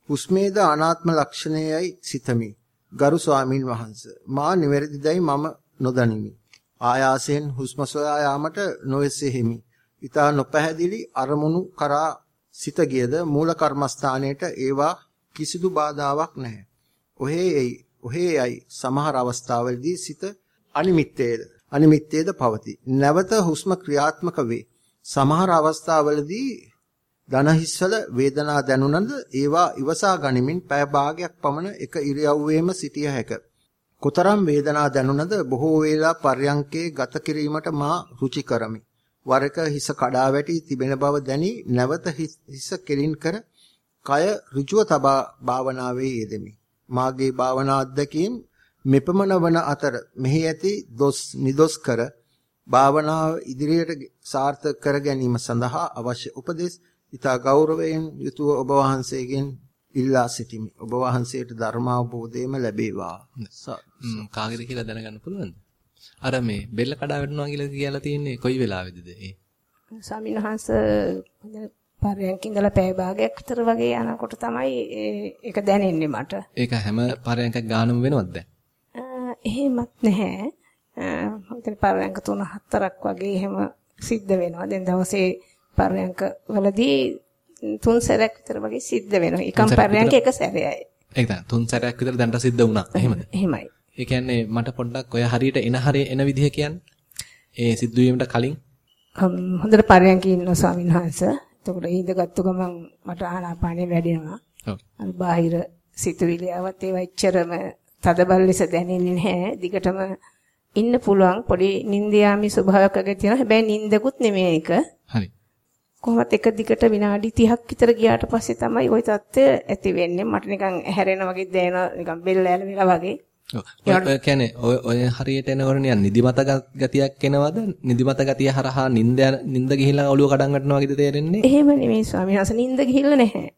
හුස්මේද අනාත්ම ලක්ෂණයයි සිතමි. ගරු ස්වාමින් වහන්සේ මා නිවැරදිදයි මම නොදනිමි. ආයාසයෙන් හුස්ම සොයා යාමට නොයසෙහිමි. ඊතා නොපැහැදිලි අරමුණු කරා සිත ගියද මූල කර්මස්ථානයේට ඒවා කිසිදු බාධාවක් නැහැ. ඔහේ එයි ඔහේ යයි සමහර අවස්ථාවලදී සිත අනිමිත්තේද අනිමිත්තේද පවතී. නැවත හුස්ම ක්‍රියාත්මක වේ. සමහර අවස්ථාවලදී දන හිස්වල වේදනා දැනුණද ඒවා ඉවසා ගනිමින් පැය භාගයක් පමණ එක ඉරියව්වෙම සිටිය හැක. කොතරම් වේදනා දැනුණද බොහෝ වේලා පර්යංකේ ගත කිරීමට මා රුචි කරමි. වර එක හිස කඩා වැටි තිබෙන බව දැනි නැවත හිස කෙලින් කර කය ඍජුව තබා භාවනාවේ යෙදෙමි. මාගේ භාවනා අධ්‍යක්ීම් මෙපමණ වන අතර මෙහි ඇති දොස් නිදොස් කර භාවනාව ඉදිරියට සාර්ථක කර ගැනීම සඳහා අවශ්‍ය උපදෙස් ඊතා ගෞරවයෙන් යුතුව ඔබ වහන්සේගෙන් ඉල්ලා සිටිමි. ඔබ වහන්සේට ධර්මාවබෝධයම ලැබේවා. කාගෙද කියලා දැනගන්න පුළුවන්ද? අර මේ බෙල්ල කඩා වැටෙනවා කියලා කියලා තියෙන්නේ කොයි වෙලාවෙදද ඒ? ස්වාමීන් වහන්සේ පරයන්ක ඉඳලා පැය භාගයක් විතර වගේ යනකොට තමයි ඒක දැනෙන්නේ මට. ඒක හැම පරයන්කක් ගානම වෙනවද දැන්? එහෙමත් නැහැ. මම පරයන්ක 3-4ක් වගේ එහෙම සිද්ධ වෙනවා. දැන් දවසේ පරයන්ක වලදී තුන් සැරයක් විතර වගේ සිද්ධ වෙනවා. එකම පරයන්ක එක සැරයයි. ඒක තමයි තුන් සැරයක් විතර දැන්ට සිද්ධ වුණා. එහෙමද? එහෙමයි. ඒ කියන්නේ මට පොඩ්ඩක් ඔය හරියට එන හරිය එන විදිහ කියන්න. ඒ සිද්ධ වීමට කලින් හොඳට පරයන්ක ඉන්න ස්වාමීන් වහන්සේ. එතකොට ඉඳගත්තු ගමන් මට ආනාපානෙ වැඩෙනවා. ඔව්. අර බාහිර සිතුවිලි ආවත් ඒවා එච්චරම තදබල ලෙස දැනෙන්නේ නැහැ. දිගටම ඉන්න පුළුවන් පොඩි නින්දියාමි ස්වභාවයක් වගේ තියෙනවා. හැබැයි නින්දකුත් නෙමෙයි ඒක. හරි. කොහොමත් එක දිගට විනාඩි 30ක් විතර ගියාට පස්සේ තමයි ওই தත්ත්වය ඇති වෙන්නේ. මට නිකන් හැරෙන වගේ දැනෙන නිකන් බෙල්ල ඇල වෙලා වගේ. ඔය කියන්නේ ඔය හරියට එනකොට නිකන් නිදිමත ගතියක් එනවද? නිදිමත ගතිය හරහා නිින්ද නිින්ද ගිහිලා ඔළුව කඩන් ගන්නවා වගේද තේරෙන්නේ? එහෙම නෙමෙයි ස්වාමීන් වහන්සේ නිින්ද ගිහිල්ලා නැහැ.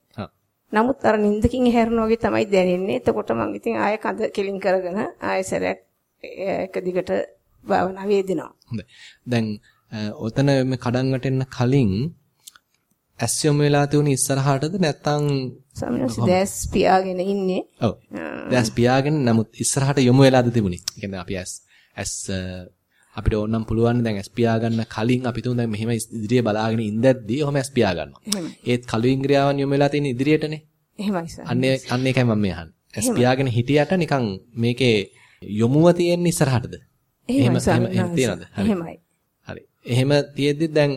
නමුත් අර නිින්දකින් හැරෙන වගේ තමයි දැනෙන්නේ. එතකොට මම ඉතින් ආයෙ කඳ කෙලින් කරගෙන ආයෙ සැරයක් එක දිගට භාවනා වේදෙනවා. හොඳයි. දැන් ඔතන මේ කඩන් වැටෙන්න කලින් ඇස් යොමු වෙලා තියුණේ ඉස්සරහටද නැත්නම් සමහරවිට දැස් පියාගෙන ඉන්නේ. ඔව්. දැස් පියාගෙන නමුත් ඉස්සරහට යොමු වෙලාද තිබුණේ. ඒ කියන්නේ අපි ඇස් ඇස් අපිට ඕනනම් පුළුවන් දැන් ඇස් පියා ගන්න කලින් අපි තුන් දැන් මෙහෙම ඉදිරිය බලාගෙන ඉඳද්දී ඔහම ඇස් පියා ගන්නවා. ඒත් කළු ඉන්ද්‍රියාවන් යොමු වෙලා තියෙන ඉදිරියටනේ. එහෙමයි සර්. අන්නේ අන්න ඒකයි මම මේ අහන්නේ. ඇස් පියාගෙන හිටියට නිකන් මේකේ යොමුව තියෙන්නේ ඉස්සරහටද? එහෙම එහෙම තියනද? එහෙමයි. හරි. එහෙම තියෙද්දි දැන්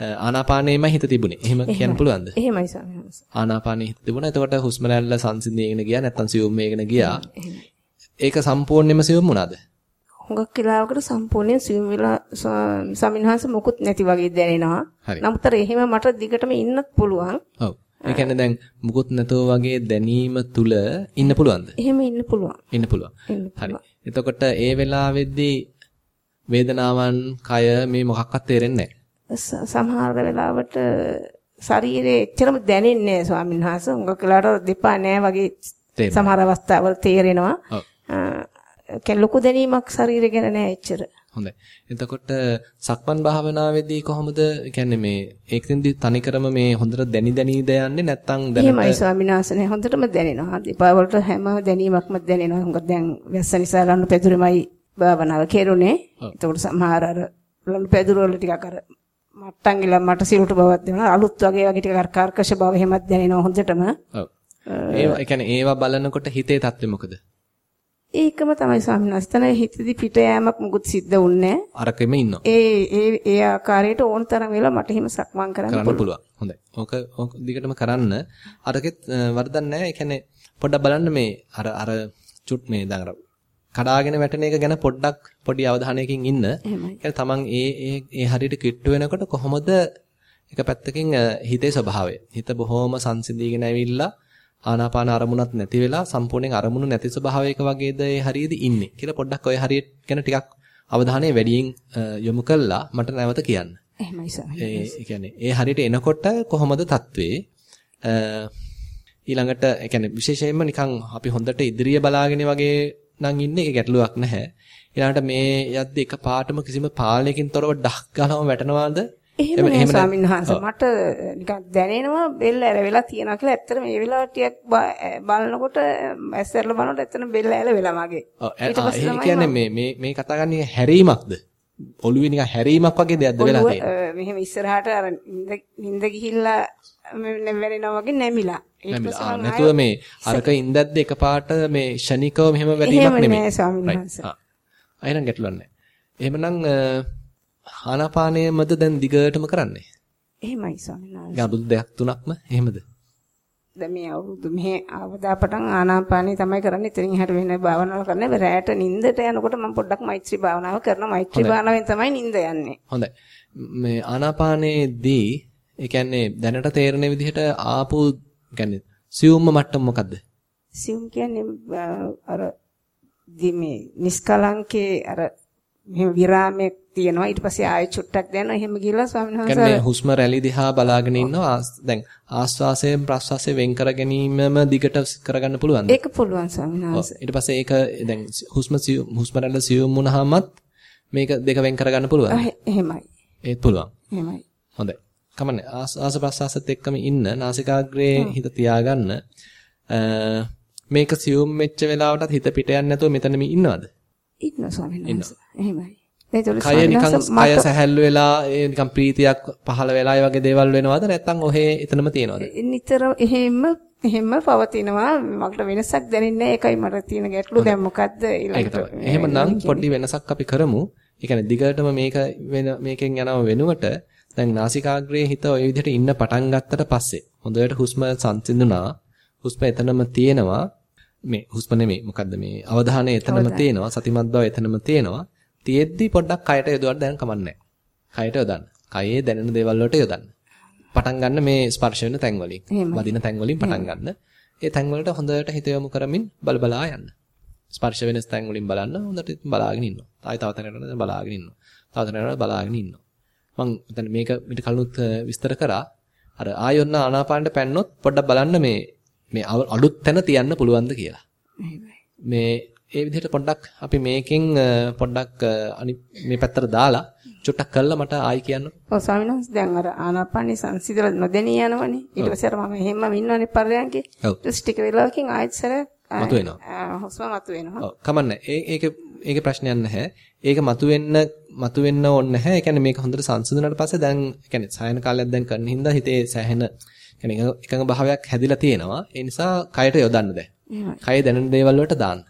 ආනාපානයේම හිත තිබුණේ. එහෙම කියන්න පුළුවන්ද? එහෙමයි ස්වාමීනි. ආනාපානයේ හිත තිබුණා. එතකොට හුස්ම රැල්ල සංසිඳීගෙන ගියා නැත්නම් සියුම් මේගෙන ගියා. ඒක සම්පූර්ණයෙන්ම සියුම් වුණාද? හුඟක් වෙලාවකට සම්පූර්ණයෙන් සියුම් වෙලා ස්වාමීනහන්ස මුකුත් නැති වගේ දැනෙනවා. නමුත් එහෙම මට දිගටම ඉන්නත් පුළුවන්. ඔව්. ඒ කියන්නේ දැන් මුකුත් නැතෝ වගේ දැනීම තුල ඉන්න පුළුවන්ද? එහෙම ඉන්න පුළුවන්. ඉන්න පුළුවන්. හරි. එතකොට ඒ වෙලාවේදී වේදනාවන් කය මේ මොකක්වත් තේරෙන්නේ නැහැ. සමහර වෙලාවට ශරීරයේ එච්චරම දැනෙන්නේ නැහැ ස්වාමීන් වහන්සේ. උඟ කලාට දෙපා නැහැ වගේ සමහර අවස්ථාවල තේරෙනවා. ඔව්. ලොකු දැනීමක් ශරීරය ගැන නැහැ එච්චර. හොඳයි. එතකොට සක්මන් භාවනාවේදී කොහොමද කියන්නේ මේ ඒකෙන්දි තනිකරම මේ හොඳට දැනි දැනීද යන්නේ නැත්නම් දැනට එහෙමයි ස්වාමීන් වහන්සේ හොඳටම දැනෙනවා. දෙපා වලට හැම දැනීමක්ම දැනෙනවා. මොකද දැන් වැස්ස නිසා ලන්නු පැදුරෙමයි භාවනාව කෙරුණේ. එතකොට සමහර අර ලන්නු පැදුර වල ටිකක් අර මට්ටම් ගිල මට සිරුට බවක් දෙනවා. අලුත් වගේ වගේ ටික කර්කශ බව එහෙමත් දැනෙනවා හොඳටම. ඔව්. ඒ කියන්නේ ඒවා බලනකොට හිතේ තත්ත්වය මොකද? ඒකම තමයි ස්වාමීන් හිතේදී පිට යෑමක් මුකුත් සිද්ධ වුන්නේ අරකෙම ඉන්නවා. ඒ ඒ ඒ ආකාරයට ඕන තරම් වෙලා මට හිම සක්මන් කරන්න පුළුවන්. හොඳයි. ඕක ඕක දිගටම කරන්න. අරකෙත් වරදක් නැහැ. ඒ කියන්නේ පොඩ්ඩක් බලන්න මේ අර අර චුට් මේ දැන් කඩාගෙන වැටෙන එක ගැන පොඩ්ඩක් පොඩි අවධානයකින් ඉන්න. එහෙමයි. තමන් ඒ ඒ ඒ හරියට කිට්ටු වෙනකොට කොහොමද එක පැත්තකින් හිතේ ස්වභාවය. හිත බොහොම සංසිඳීගෙන ඇවිල්ලා ආනාපාන අරමුණක් නැති වෙලා සම්පූර්ණයෙන් අරමුණු නැති ස්වභාවයක වගේද ඒ හරියේදී ඉන්නේ කියලා පොඩ්ඩක් ඔය හරියට ගැන ටිකක් අවධානය වැඩියෙන් යොමු කළා මට නැවත කියන්න. එහෙමයි සර්. ඒ කියන්නේ ඒ හරියට එනකොට කොහොමද තත්වේ ඊළඟට ඒ කියන්නේ විශේෂයෙන්ම නිකන් අපි හොඳට ඉදිරිය බලාගෙන වගේ නම් ඉන්නේ ඒක ගැටලුවක් නැහැ. ඊළඟට මේ යද්දි එක පාටම කිසිම පාලනයකින් තොරව ඩක් ගානම වැටෙනවාද? එහෙම නෑ ස්වාමීන් වහන්සේ. මට නිකන් දැනෙනවා බෙල්ල ඇලවෙලා තියෙනවා කියලා ඇත්තට මේ වෙලාවට ටිකක් බලනකොට ඇස්සරලා බලනකොට ඇත්තටම බෙල්ල ඇලවෙලා මගේ. පස්සේ කියන්නේ මේ මේ මේ කතා කරන්නේ හැරීමක්ද? ඔළුවේ නිකන් හැරීමක් වගේ දෙයක්ද වෙලා තියෙන්නේ? මෙහෙම ඉස්සරහට අර නිින්ද ගිහිල්ලා වැරෙනවා වගේ නැමිලා නැමිලා නැතුව මේ අරක ඉඳද්දි එකපාරට මේ ෂණිකව මෙහෙම වැදීමක් නෙමෙයි නෑ ස්වාමීන් වහන්සේ ආ අයිනම් ගැටලුවක් නෑ එහෙමනම් ආනාපානයමද දැන් දිගටම කරන්නේ? එහෙමයි ස්වාමීන් වහන්සේ. අවුරුදු දෙකක් තුනක්ම එහෙමද? දැන් මේ අවුරුදු මෙහි ආවදා පටන් ආනාපානිය තමයි කරන්නේ. එතනින් හැර වෙන භාවනාව කරන්නේ. රැයට නිින්දට යනකොට මම පොඩ්ඩක් මෛත්‍රී භාවනාව කරනවා. මෛත්‍රී භාවනාවෙන් තමයි නිින්ද යන්නේ. හොඳයි. මේ ආනාපානයේදී ඒ කියන්නේ දැනට තේරෙන විදිහට ආපු කියන්නේ සියුම්ම මට්ටම මොකද්ද? සියුම් කියන්නේ අර මේ නිස්කලංකේ අර මෙහෙම විරාමයක් තියෙනවා. ඊට පස්සේ ආයෙ චුට්ටක් දැනනවා. එහෙම ගිහලා ස්වාමීන් වහන්සේ කියන්නේ හුස්ම රැලි දිහා බලාගෙන ඉන්නවා. දැන් ආස්වාසයෙන් ප්‍රස්වාසයෙන් වෙන් කර ගැනීමම දිගට කරගන්න පුළුවන්ද? ඒක පුළුවන් ස්වාමීන් වහන්සේ. ඊට පස්සේ ඒක දැන් හුස්ම හුස්ම රැල්ල සියුම් වුණාමත් මේක දෙක වෙන් කරගන්න පුළුවන් එහෙමයි. ඒත් පුළුවන්. එහෙමයි. හොඳයි කමන්නේ. ආස් ප්‍රස්වාසත් එක්කම ඉන්න නාසිකාග්‍රේ හිත තියාගන්න මේක සියුම් වෙච්ච වෙලාවටත් හිත පිට යන්නේ නැතුව මෙතනම ඉන්නවද? ඉන්න ස්වාමීන් වහන්සේ. එහෙමයි. කය නිකන් කය සැහැල්ලු වෙලා ඒ නිකන් ප්‍රීතියක් පහළ වෙලා ඒ වගේ දේවල් වෙනවද? නැත්නම් ඔහේ එතනම තියෙනවද? නිතර එහෙම එහෙම පවතිනවා. මට වෙනසක් දැනෙන්නේ ඒකයි මට තියෙන ගැටලු. දැන් මොකද්ද ඊළඟට? එහෙමනම් පොඩි වෙනසක් අපි කරමු. ඒ කියන්නේ දිගටම මේක වෙන මේකෙන් යනව වෙනුවට දැන් නාසිකාග්‍රයේ හිත ওই විදිහට ඉන්න පටන් ගත්තට පස්සේ හොඳට හුස්ම සංසිඳුණා හුස්ම එතනම තියෙනවා මේ හුස්ම නෙමෙයි මොකද්ද මේ අවධානය එතනම තියෙනවා සතිමත් බව එතනම තියෙනවා තියෙද්දි පොඩ්ඩක් කයට යොදවන්න දැන් කමන්නේ කයට යොදන්න. කයේ දැනෙන දේවල් වලට යොදන්න. පටන් ගන්න මේ ස්පර්ශ වෙන තැන් වලින්. වදින තැන් වලින් පටන් ගන්න. ඒ තැන් වලට හොඳට හිත යොමු කරමින් බල බලා යන්න. ස්පර්ශ වෙන තැන් වලින් බලන්න හොඳට බලාගෙන ඉන්නවා. ආයි තව තැනකට බලාගෙන ඉන්නවා. තව තැනකට බලාගෙන ඉන්නවා. මම දැන් මේක මිට කලිනුත් විස්තර කරා. අර ආයොන්න ආනාපානට පැන්නොත් පොඩ්ඩක් බලන්න මේ මේ අලුත් තැන තියන්න පුළුවන්ද කියලා. මේ ඒ විදිහට පොඩ්ඩක් අපි මේකෙන් පොඩ්ඩක් මේ පැත්තට දාලා චුට්ටක් කළා මට ආයි කියන්න. ඔව් ස්වාමීන් වහන්සේ දැන් අර ආනාපානි සංසිඳලා නොදෙනී යනවනේ. ඊට පස්සේ අර මම එහෙම්ම ඉන්නවනේ පරයන්කේ. ඊට ටික වෙලාවකින් ආයෙත් සර මතුවෙනවා. හුස්ම මතුවෙනවා. ඔව් කමන්නේ. ඒ ඒක ඒකේ ප්‍රශ්නයක් නැහැ. ඒක මතුවෙන්න මතුවෙන්න ඕනේ නැහැ. ඒ කියන්නේ මේක හොඳට සංසිඳුණාට පස්සේ දැන් ඒ කියන්නේ සායන කාලයක් දැන් කරන හින්දා හිතේ සෑහෙන කියන්නේ එකඟ භාවයක් හැදිලා තියෙනවා. ඒ නිසා කයට යොදන්න දැන්. කය දැනෙන දේවල් වලට දාන්න.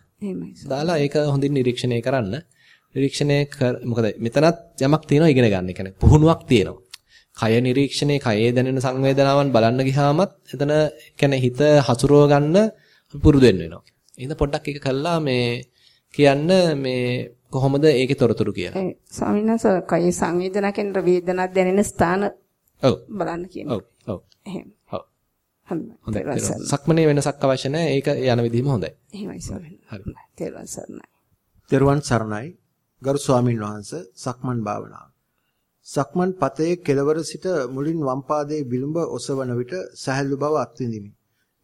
දාලා ඒක හොඳින් නිරීක්ෂණය කරන්න. නිරීක්ෂණය කර මොකද මෙතනත් යමක් තියෙනවා ඉගෙන ගන්න. ඒ කියන්නේ පුහුණුවක් තියෙනවා. කය නිරීක්ෂණය, කයේ දැනෙන සංවේදනාවන් බලන්න ගියාමත් එතන කියන්නේ හිත හසුරව ගන්න පුරුදු වෙන්න වෙනවා. එහෙනම් පොඩ්ඩක් ඒක කළා මේ කියන්න මේ කොහොමද ඒකේ තොරතුරු කියලා. ස්වාමීන් වහන්සේ කයේ සංවේදනා කියන වේදනාවක් දැනෙන ස්ථාන ඔව් බලන්න කියනවා. ඔව් ඔව්. එහෙම. හොඳයි. සක්මනේ වෙනසක් අවශ්‍ය නැහැ. ඒක යන විදිහම හොඳයි. එහෙමයි ස්වාමීන් වහන්සේ. තෙරුවන් සරණයි. තෙරුවන් සරණයි. ගරු ස්වාමින් වහන්සේ සක්මන් භාවනාව. සක්මන් පතේ කෙලවර සිට මුලින් වම් පාදයේ විලුඹ ඔසවන විට සැහැල්ලු බව අත්විඳිමි.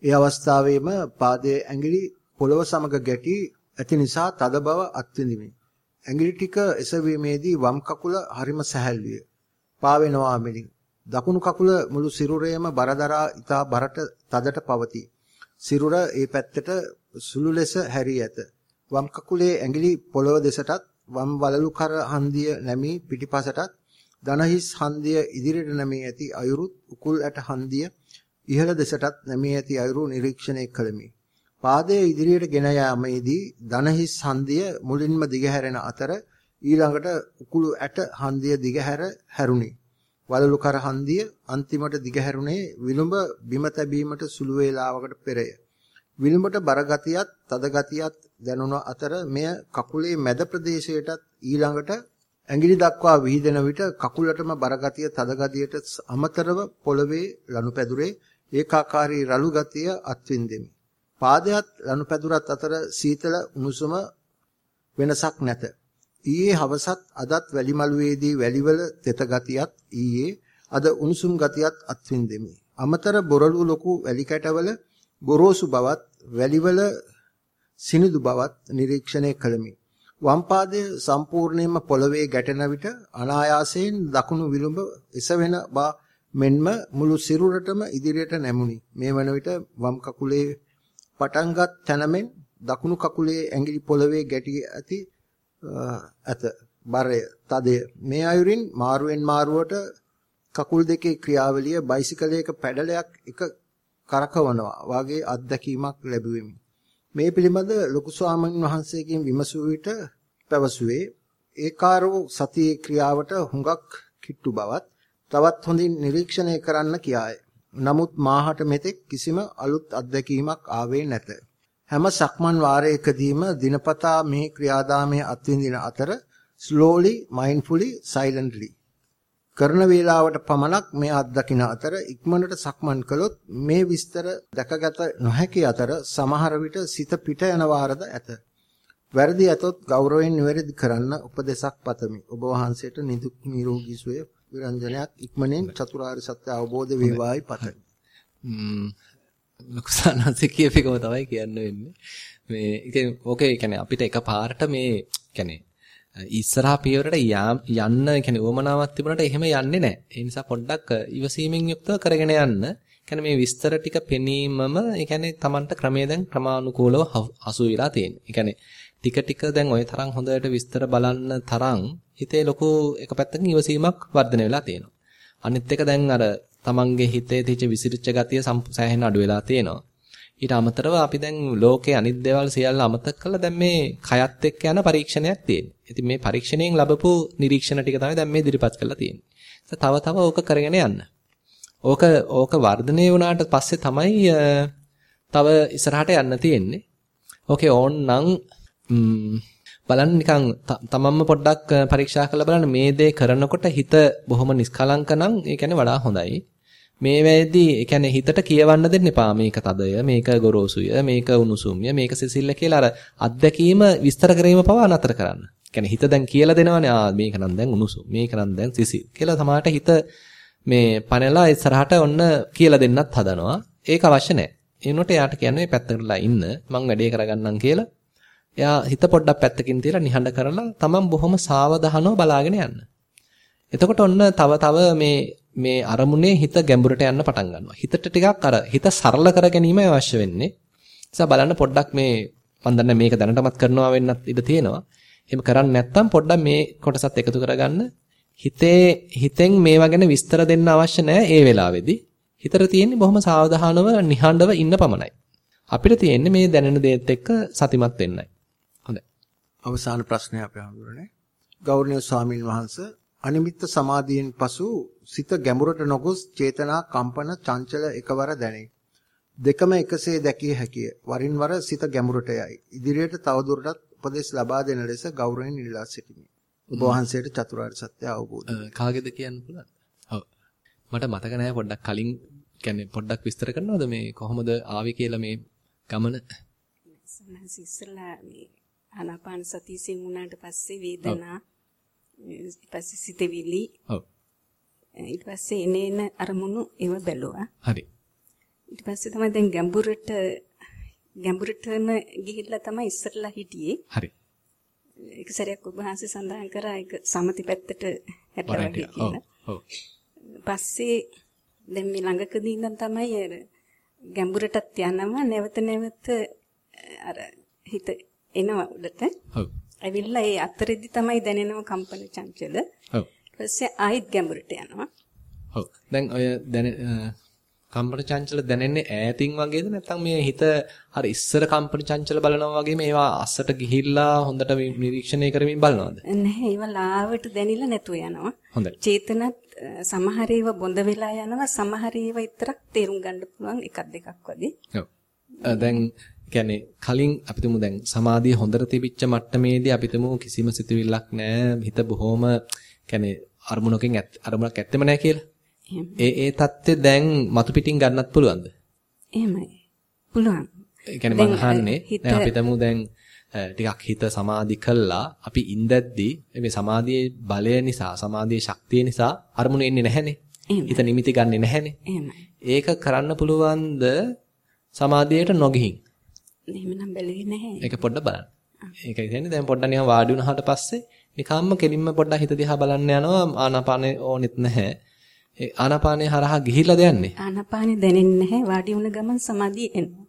ඒ අවස්ථාවේම පාදයේ ඇඟිලි පොළව සමග ගැටි ඇති නිසා තද බව අත්විඳිමි. ඇඟිලි ටික එසවීමේදී වම් කකුල හරිම සැහැල්ලුය. පාවෙනවා මෙලි. දකුණු කකුල මුළු සිරුරේම බරදරා ඊතා බරට තදට පවතී. සිරුර ඒ පැත්තට සුළු ලෙස හැරී ඇත. වම් කකුලේ ඇඟිලි පොළව දෙසටත් වම් වලලු කර හන්දිය නැමී පිටිපසටත් දනහිස් හන්දිය ඉදිරියට නැමී ඇති අයුරුත් උකුල් ඇට හන්දිය ඉහළ දෙසටත් නැමී ඇති අයුරු නිරීක්ෂණය කළෙමි. පාදයේ ඉදිරියට ගෙන යාමේදී දනහිස් හන්දිය මුලින්ම දිගහැරෙන අතර ඊළඟට උකුළු ඇට හන්දිය දිගහැර හැරුණි. වලලු කර හන්දිය අන්තිමට දිගහැරුණේ විලුඹ බිම තැබීමට සුළු වේලාවකට පෙරය. විලුඹට බර ගතියත් තද ගතියත් දැනුණ අතර මෙය කකුලේ මැද ප්‍රදේශයටත් ඊළඟට ඇඟිලි දක්වා විහිදෙන විට කකුලටම බර ගතිය තද ගතියට අමතරව පොළවේ ලනුපැදුරේ ඒකාකාරී රළු ගතිය අත්විඳෙමි. පාදයට ලනුපැදුරත් අතර සීතල උණුසුම වෙනසක් නැත. ඊයේ හවසත් අදත් වැලිමලුවේදී වැලිවල තෙත ගතියත් ඊයේ අද උණුසුම් ගතියත් අත්විඳෙමි. අමතර බොරළු ලොකු වැලි කැටවල ගොරෝසු බවත් වැලිවල සිනිඳු බවත් නිරීක්ෂණය කළමි. වම් පාදය සම්පූර්ණයෙන්ම පොළවේ ගැටෙන විට අනායාසයෙන් දකුණු විලුඹ එසවෙන බා මෙන්ම මුළු සිරුරටම ඉදිරියට නැමුනි. මේ වන විට වම් කකුලේ පටන්ගත් තැනමෙන් දකුණු කකුලේ ඇඟිලි පොළවේ ගැටි ඇති ඇත. බරය, තදය. මේ අයුරින් මාරුවෙන් මාරුවට කකුල් දෙකේ ක්‍රියාවලිය බයිසිකලයක පැඩලයක් එක කරකවනවා වගේ අත්දැකීමක් ලැබුවෙමි. මේ පිළිබඳ ලොකු ස්වාමීන් වහන්සේගෙන් විමසූ විට පැවසුවේ ඒකාරෝ සතියේ ක්‍රියාවට හුඟක් කිට්ටු බවත් තවත් හොඳින් නිරීක්ෂණය කරන්න කියාය. නමුත් මාහට මෙතෙක් කිසිම අලුත් අත්දැකීමක් ආවේ නැත. හැම සක්මන් වාරයකදීම දිනපතා මේ ක්‍රියාදාමයේ අත්විඳින අතර slowly mindfully silently කරන වේලාවට පමණක් මේ අත්දකින අතර ඉක්මනට සක්මන් කළොත් මේ විස්තර දැකගත නොහැකි අතර සමහර විට සිත පිට යන වාරද ඇත. වැරදි ඇතොත් ගෞරවයෙන් නිවැරදි කරන්න උපදේශක් පතමි. ඔබ වහන්සේට නිදුක් නිරෝගී සුවය විරංජනයක් ඉක්මනින් චතුරාර්ය සත්‍ය අවබෝධ වේවායි පතමි. ලොකු සානන්සේ කියපේකම තමයි කියන්න වෙන්නේ. මේ ඉතින් ඕකේ කියන්නේ අපිට එකපාරට මේ කියන්නේ ඉස්සරහා පියවරට යන්න කියන්නේ උවමනාවක් තිබුණාට එහෙම යන්නේ නැහැ. ඒ නිසා පොඩ්ඩක් ඉවසීමෙන් යුක්තව කරගෙන යන්න. කියන්නේ මේ විස්තර ටික පෙනීමම ඒ කියන්නේ Tamanට ක්‍රමයේ දැන් ක්‍රමානුකූලව හසු වෙලා තියෙනවා. ඒ කියන්නේ ටික ටික දැන් ওই තරම් හොඳට විස්තර බලන්න තරම් හිතේ ලොකු එක පැත්තකින් ඉවසීමක් වර්ධනය වෙලා තියෙනවා. අනිත් එක දැන් අර Tamanගේ හිතේ තියෙච්ච විසිරිච්ච ගතිය සෑහෙන අඩු වෙලා තියෙනවා. ඊට අමතරව අපි දැන් ලෝකේ අනිත් දේවල් සියල්ල අමතක කරලා දැන් මේ කයත් එක්ක යන පරීක්ෂණයක් තියෙනවා. ඉතින් මේ පරීක්ෂණයෙන් ලැබපු නිරීක්ෂණ ටික තමයි දැන් මේ ඉදිරිපත් කරලා තියෙන්නේ. තව තව ඕක කරගෙන යන්න. ඕක ඕක වර්ධනය වුණාට පස්සේ තමයි තව ඉස්සරහට යන්න තියෙන්නේ. ඕකේ ඕන්නම් බලන්න නිකන් තමන්ම පොඩ්ඩක් පරීක්ෂා කරලා බලන්න මේ දේ කරනකොට හිත බොහොම නිස්කලංක නම් ඒ කියන්නේ වඩා හොඳයි. මේ වෙද්දී ඒ කියන්නේ හිතට කියවන්න දෙන්න එපා මේක තදය මේක ගොරෝසුය මේක උණුසුම්ය මේක සිසිල්ල කියලා අර අත්දැකීම විස්තර කිරීම පවා නතර කරන්න. කියන්නේ හිත දැන් කියලා දෙනවනේ ආ මේක නම් දැන් උණුසුම් මේක නම් දැන් සිසිල් කියලා සමහරට හිත මේ පනලා ඉස්සරහට ඔන්න කියලා දෙන්නත් හදනවා. ඒක අවශ්‍ය නැහැ. එනකොට එයාට කියන්නේ පැත්තකටලා ඉන්න මං වැඩේ කරගන්නම් කියලා. එයා හිත පොඩ්ඩක් පැත්තකින් තියලා නිහඬ කරලා තමන් බොහොම සාවධානව බලාගෙන යන්න. එතකොට ඔන්න තව තව මේ මේ අරමුණේ හිත ගැඹුරට යන්න පටන් ගන්නවා. හිතට ටිකක් අර හිත සරල කර ගැනීමයි අවශ්‍ය වෙන්නේ. නිසා බලන්න පොඩ්ඩක් මේ මම දන්නේ මේක දැනටමත් කරනවා වෙන්නත් ඉඩ තියෙනවා. එහෙම කරන්නේ නැත්නම් පොඩ්ඩක් මේ කොටසත් එකතු කරගන්න. හිතේ හිතෙන් මේවා ගැන විස්තර දෙන්න අවශ්‍ය නැහැ ඒ වෙලාවේදී. හිතට තියෙන්නේ බොහොම සාවධානව නිහඬව ඉන්න පමණයි. අපිට තියෙන්නේ මේ දැනෙන දේත් එක්ක සතිමත් වෙන්නයි. අවසාන ප්‍රශ්නය අපේ හඳුරන්නේ. ගෞරවනීය ස්වාමින් වහන්සේ අනිමිත්ත සමාධියෙන් පසු සිත ගැඹුරට නොගොස් චේතනා කම්පන චංචල එකවර දැනේ. දෙකම එකසේ දැකිය හැකිය. වරින් වර සිත ගැඹුරට යයි. ඉදිරියට තවදුරටත් උපදෙස් ලබා දෙන ලෙස ගෞරවයෙන් ඉල්ලා සිටිමි. ඔබ වහන්සේට චතුරාර්ය සත්‍ය අවබෝධ. කාගේද කියන්න පුළුවන්? ඔව්. මට මතක නැහැ පොඩ්ඩක් කලින් කියන්නේ පොඩ්ඩක් විස්තර කරනවද මේ කොහොමද ආවේ කියලා මේ ගමන? ඉස්සලා මේ ආනාපාන සතිය සිමුණාට පස්සේ වේදනා ඊට පස්සේ සිතවිලි ඔව් ඊට පස්සේ එනේන අරමුණු ඒව බැලුවා හරි ඊට පස්සේ තමයි දැන් ගැඹුරට ගැඹුරටම ගිහිල්ලා තමයි ඉස්සරලා හිටියේ. හරි. ඒක සැරයක් ඔබ වහන්සේ සඳහන් කරා ඒක සමති පැත්තට හැටවගේ කියලා. ඔව්. පස්සේ දැන් මේ ළඟකදී ඉඳන් තමයි අර ගැඹුරටත් යනවා නැවත නැවත අර හිත එනවා උඩට. ඔව්. ඇවිල්ලා ඒ අතරෙදි තමයි දැනෙනව කම්පන චංචල. ඔව්. ඊට පස්සේ ආයිත් ගැඹුරට යනවා. ඔව්. දැන් ඔය දැන කම්පන චංචල දැනෙන්නේ ඈතින් වගේද නැත්නම් මේ හිත අර ඉස්සර කම්පන චංචල බලනවා වගේ මේවා අස්සට ගිහිල්ලා හොඳට නිරීක්ෂණය කරමින් බලනවද? නැහැ ඒවා ලාවට දැනිලා නැතුව යනවා. හොඳයි. චේතනත් සමහර ඒවා බොඳ වෙලා යනවා සමහර ඒවා විතරක් තේරුම් ගන්න පුළුවන් එකක් දෙකක් වගේ. ඔව්. දැන් කියන්නේ කලින් අපි තුමු දැන් සමාධිය හොඳට තිබිච්ච මට්ටමේදී අපි තුමු කිසිම සිතුවිල්ලක් නැහැ හිත බොහොම කියන්නේ අරමුණකින් අරමුණක් ඇත්තෙම නැහැ කියලා. ඒ ඒ தත්ත්වය දැන් මතු පිටින් ගන්නත් පුළුවන්ද? එහෙමයි. පුළුවන්. ඒ කියන්නේ මම අහන්නේ දැන් අපි තමු දැන් ටිකක් හිත සමාධි කළා අපි ඉඳද්දී මේ සමාධියේ බලය නිසා සමාධියේ ශක්තිය නිසා අරමුණු එන්නේ නැහනේ. හිත නිමිති ගන්නෙ නැහනේ. ඒක කරන්න පුළුවන්ද සමාධියට නොගිහින්. එහෙමනම් බැලුවේ නැහැ. ඒක පොඩ්ඩක් බලන්න. ඒක කියන්නේ දැන් පොඩ්ඩක් නිකන් වාඩි වුණාට පස්සේ නිකම්ම කෙලින්ම පොඩ්ඩක් හිත දිහා බලන්න යනවා ආනාපානේ ඕනෙත් නැහැ. ඒ ආනාපානේ හරහා ගිහිල්ලාද යන්නේ? ආනාපානේ දැනෙන්නේ නැහැ. වාඩි වුණ ගමන් සමාධිය එනවා.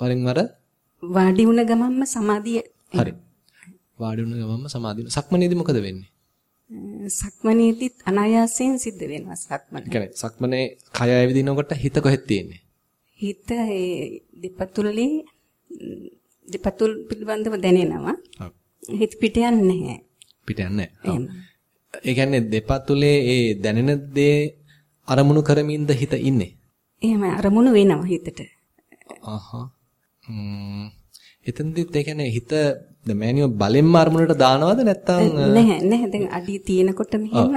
වරින් වර වාඩි වුණ ගමන්ම සමාධිය හරි. වාඩි වුණ ගමන්ම සමාධිය. සක්මනේදී මොකද වෙන්නේ? සක්මනේදීත් අනායාසයෙන් සිද්ධ වෙනවා සක්මන. ඒ කියන්නේ සක්මනේ කය ඇවිදිනකොට හිත කොහෙද තියෙන්නේ? හිත ඒ දෙපතුලේ දෙපතුල් පිළිබඳව දැනෙනවා. හිත පිට යන්නේ නැහැ. පිට යන්නේ නැහැ. ඒ කියන්නේ දෙපතුලේ ඒ දැනෙන දේ අරමුණු කරමින්ද හිත ඉන්නේ. එහෙම අරමුණු වෙනවා හිතට. අහහ. එතනදිත් ඒ කියන්නේ හිත මෑනියෝ බලෙන්ම අරමුණට දානවද නැත්නම් නැහැ නැහැ දැන් අඩිය තියෙනකොට මෙහෙම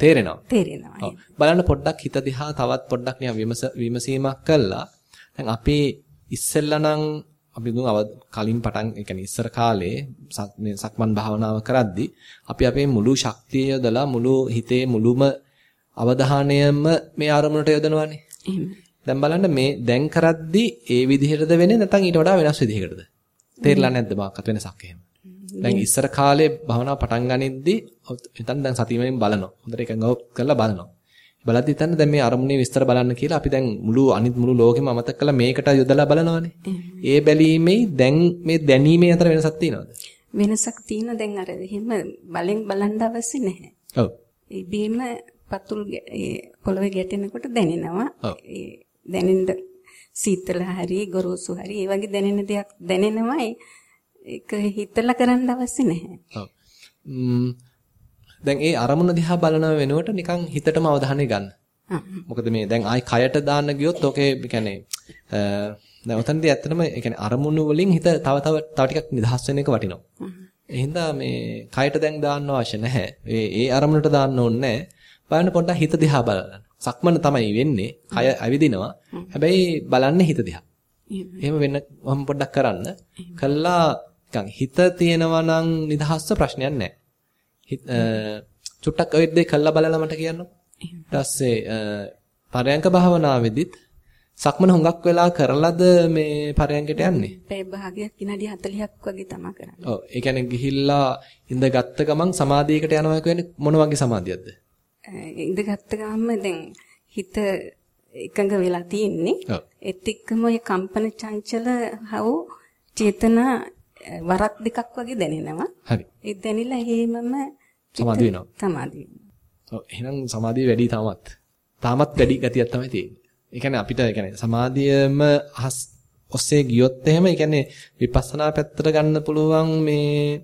තේරෙනවා. තේරෙනවා. බලන්න පොඩ්ඩක් හිත දිහා තවත් පොඩ්ඩක් නිකන් විමස විමසීමක් කළා. දැන් අපි ඉස්සෙල්ලා නම් අපි දුන් කලින් පටන් ඒ කියන්නේ ඉස්සර කාලේ සක්මන් භාවනාව කරද්දී අපි අපේ මුළු ශක්තිය යොදලා මුළු හිතේ මුළුම අවධානයම මේ අරමුණට යොදනවානේ. දැන් බලන්න මේ දැන් කරද්දී ඒ විදිහටද වෙන්නේ නැත්නම් ඊට වඩා වෙනස් විදිහකටද? තේරලා නැද්ද මොකක්වත් වෙනසක් එහෙම? දැන් ඉස්සර කාලේ භාවනාව පටන් ගනිද්දී හිතන්න දැන් සතියෙම බලනවා. හොඳට එකඟව කරලා බලනවා. බලද්දි හිතන්න දැන් මේ අරමුණේ විස්තර බලන්න කියලා අපි දැන් මුළු අනිත් මුළු ලෝකෙම අමතක කරලා මේකට යොදලා බලනවානේ. ඒ බැලීමේ දැන් මේ දැනීමේ අතර වෙනසක් තියෙනවද? වෙනසක් තියෙන දැන් අර එහෙම බලෙන් බලන්න අවශ්‍ය නැහැ. ඔව්. ඒ බීම පතුල් පොළවේ ගැටෙනකොට දැනෙනවා. ඒ දැනෙන්න සීතල හරි ගොරෝසු හරි ඒ වගේ දැනෙන දෙයක් දැනෙනවා ඒක හිතලා කරන්න අවශ්‍ය නැහැ. ඔව්. දැන් ඒ අරමුණ දිහා බලන වෙනුවට නිකන් හිතටම අවධානය ගන්න. මොකද මේ දැන් ආයි කයට දාන්න ගියොත් ඔකේ කියන්නේ දැන් උතනදී ඇත්තටම කියන්නේ අරමුණු වලින් හිත තව තව තව ටිකක් නිදහස් වෙන එක වටිනවා. ඒ හින්දා මේ කයට දැන් දාන්න අවශ්‍ය නැහැ. ඒ ඒ අරමුණට දාන්න ඕනේ නැහැ. බලන්න පොඩ්ඩක් හිත දිහා බලන්න. සක්මන තමයි වෙන්නේ. කය ඇවිදිනවා. හැබැයි බලන්නේ හිත දිහා. එහෙම වෙන්න මම පොඩ්ඩක් කරන්න. කළා නිකන් හිත තියෙනවා නම් නිදහස්ව ප්‍රශ්නයක් නැහැ. චුට්ටක් ඔය දෙක කළා බලලා මට කියන්නකෝ. ඊට පස්සේ පරයන්ක භාවනාවේදීත් සක්මන හුඟක් වෙලා කරලාද මේ පරයන්කට යන්නේ? පැය භාගයක් විනාඩි 40ක් වගේ තමයි කරන්නේ. ඔව් ඒ කියන්නේ ගිහිල්ලා ඉඳගත්ත ගමන් සමාධියකට යනවා කියන්නේ මොන වගේ සමාධියක්ද? ඉඳගත්ත ගමන්ම දැන් හිත එකඟ වෙලා තියෙන්නේ. ඒත් එක්කම ඔය කම්පන චංචල හවු චේතනා වරක් දෙකක් වගේ දැනෙනවා. හරි. ඒ දැනිලා එහෙමම සමාධි වෙනවා. සමාධි වෙනවා. ඔව් එහෙනම් සමාධිය වැඩි තාමත්. තාමත් වැඩි ගතියක් තමයි තියෙන්නේ. ඒ කියන්නේ අපිට ඒ කියන්නේ සමාධියම අහස් ඔස්සේ ගියොත් එහෙම ඒ කියන්නේ විපස්සනා පැත්තට ගන්න පුළුවන් මේ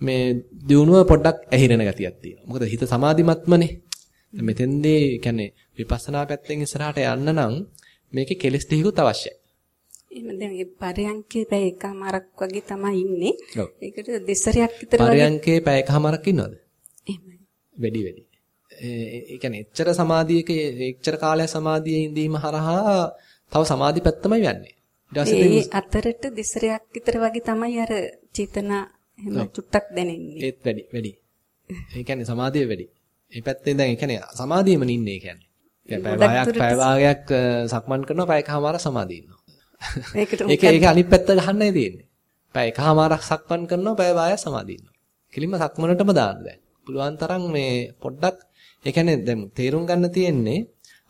මේ දියුණුව පොඩ්ඩක් ඇහිරෙන ගතියක් තියෙනවා. මොකද හිත සමාධිමත්මනේ. මෙතෙන්දී කියන්නේ විපස්සනා පැත්තෙන් ඉස්සරහට යන්න නම් මේකේ කෙලස් ටිකකුත් අවශ්‍යයි. එහෙනම් දැන් ඒ පරයන්කේ පැය එකමාරක් වගේ තමයි ඉන්නේ. ඒකට දෙසරයක් විතර වගේ පරයන්කේ පැය එකමාරක් ඉන්නවද? එහෙමයි. වැඩි වැඩි. ඒ කියන්නේ එච්චර සමාධියක එච්චර කාලයක් සමාධියේ ඉඳීම හරහා තව සමාධි පැත්තමයි යන්නේ. ඒ අතරට දෙසරයක් විතර වගේ තමයි අර චේතනා එහෙම චුට්ටක් දැනෙන්නේ. ඒත් වැඩි වැඩි. ඒ කියන්නේ සමාධිය වැඩි. මේ පැත්තෙන් දැන් ඒ කියන්නේ සමාධියම නින්නේ කියන්නේ. පැය භාගයක් පැය භාගයක් සක්මන් කරනවා පැය කමාර සමාධිය ඉන්නවා. ඒකට ඒක ඒක අනිත් පැත්ත ගහන්නයි තියෙන්නේ. පැය කමාරක් සක්මන් කරනවා පැය භාගයක් සමාධිය ඉන්නවා. කිලිම සක්මනටම දාන්න දැන්. පුළුවන් තරම් මේ පොඩ්ඩක් ඒ කියන්නේ දැන් තේරුම් ගන්න තියෙන්නේ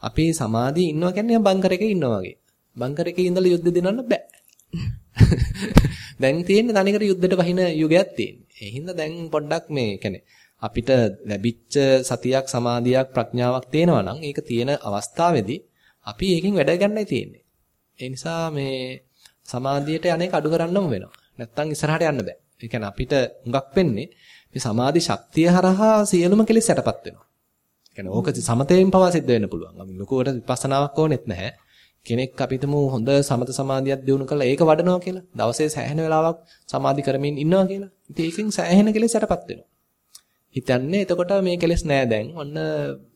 අපි සමාධියේ ඉන්නවා කියන්නේ බංකර එකේ ඉන්නවා වගේ. බංකර එකේ ඉඳලා යුද්ධ දිනන්න බෑ. දැන් තියෙන්නේ තනිකර යුද්ධයට වහින යුගයක් තියෙන්නේ. ඒ හින්දා දැන් පොඩ්ඩක් මේ කියන්නේ අපිට ලැබිච්ච සතියක් සමාධියක් ප්‍රඥාවක් තියෙනවා නම් ඒක තියෙන අවස්ථාවේදී අපි ඒකෙන් වැඩ ගන්නයි තියෙන්නේ. ඒ නිසා මේ සමාධියට යන්නේක අඩු කරන්නම වෙනවා. නැත්තම් ඉස්සරහට යන්න බෑ. ඒ කියන්නේ අපිට හුඟක් වෙන්නේ මේ සමාධි ශක්තිය හරහා සියලුම කෙලෙස් යටපත් වෙනවා. ඒ කියන්නේ ඕක සමතේන් පවා සිද්ධ වෙන්න පුළුවන්. අපි ලොකුවට විපස්සනාවක් ඕනෙත් නැහැ. කෙනෙක් අපිටම හොඳ සමත සමාධියක් දිනු කරලා ඒක වඩනවා කියලා. දවසේ සෑහෙන වෙලාවක් සමාධි කරමින් ඉන්නවා කියලා. ඉතින් ඒකෙන් සෑහෙන කෙලෙස් යටපත් වෙනවා. හිතන්නේ එතකොට මේ කෙලෙස් නෑ දැන්. ඔන්න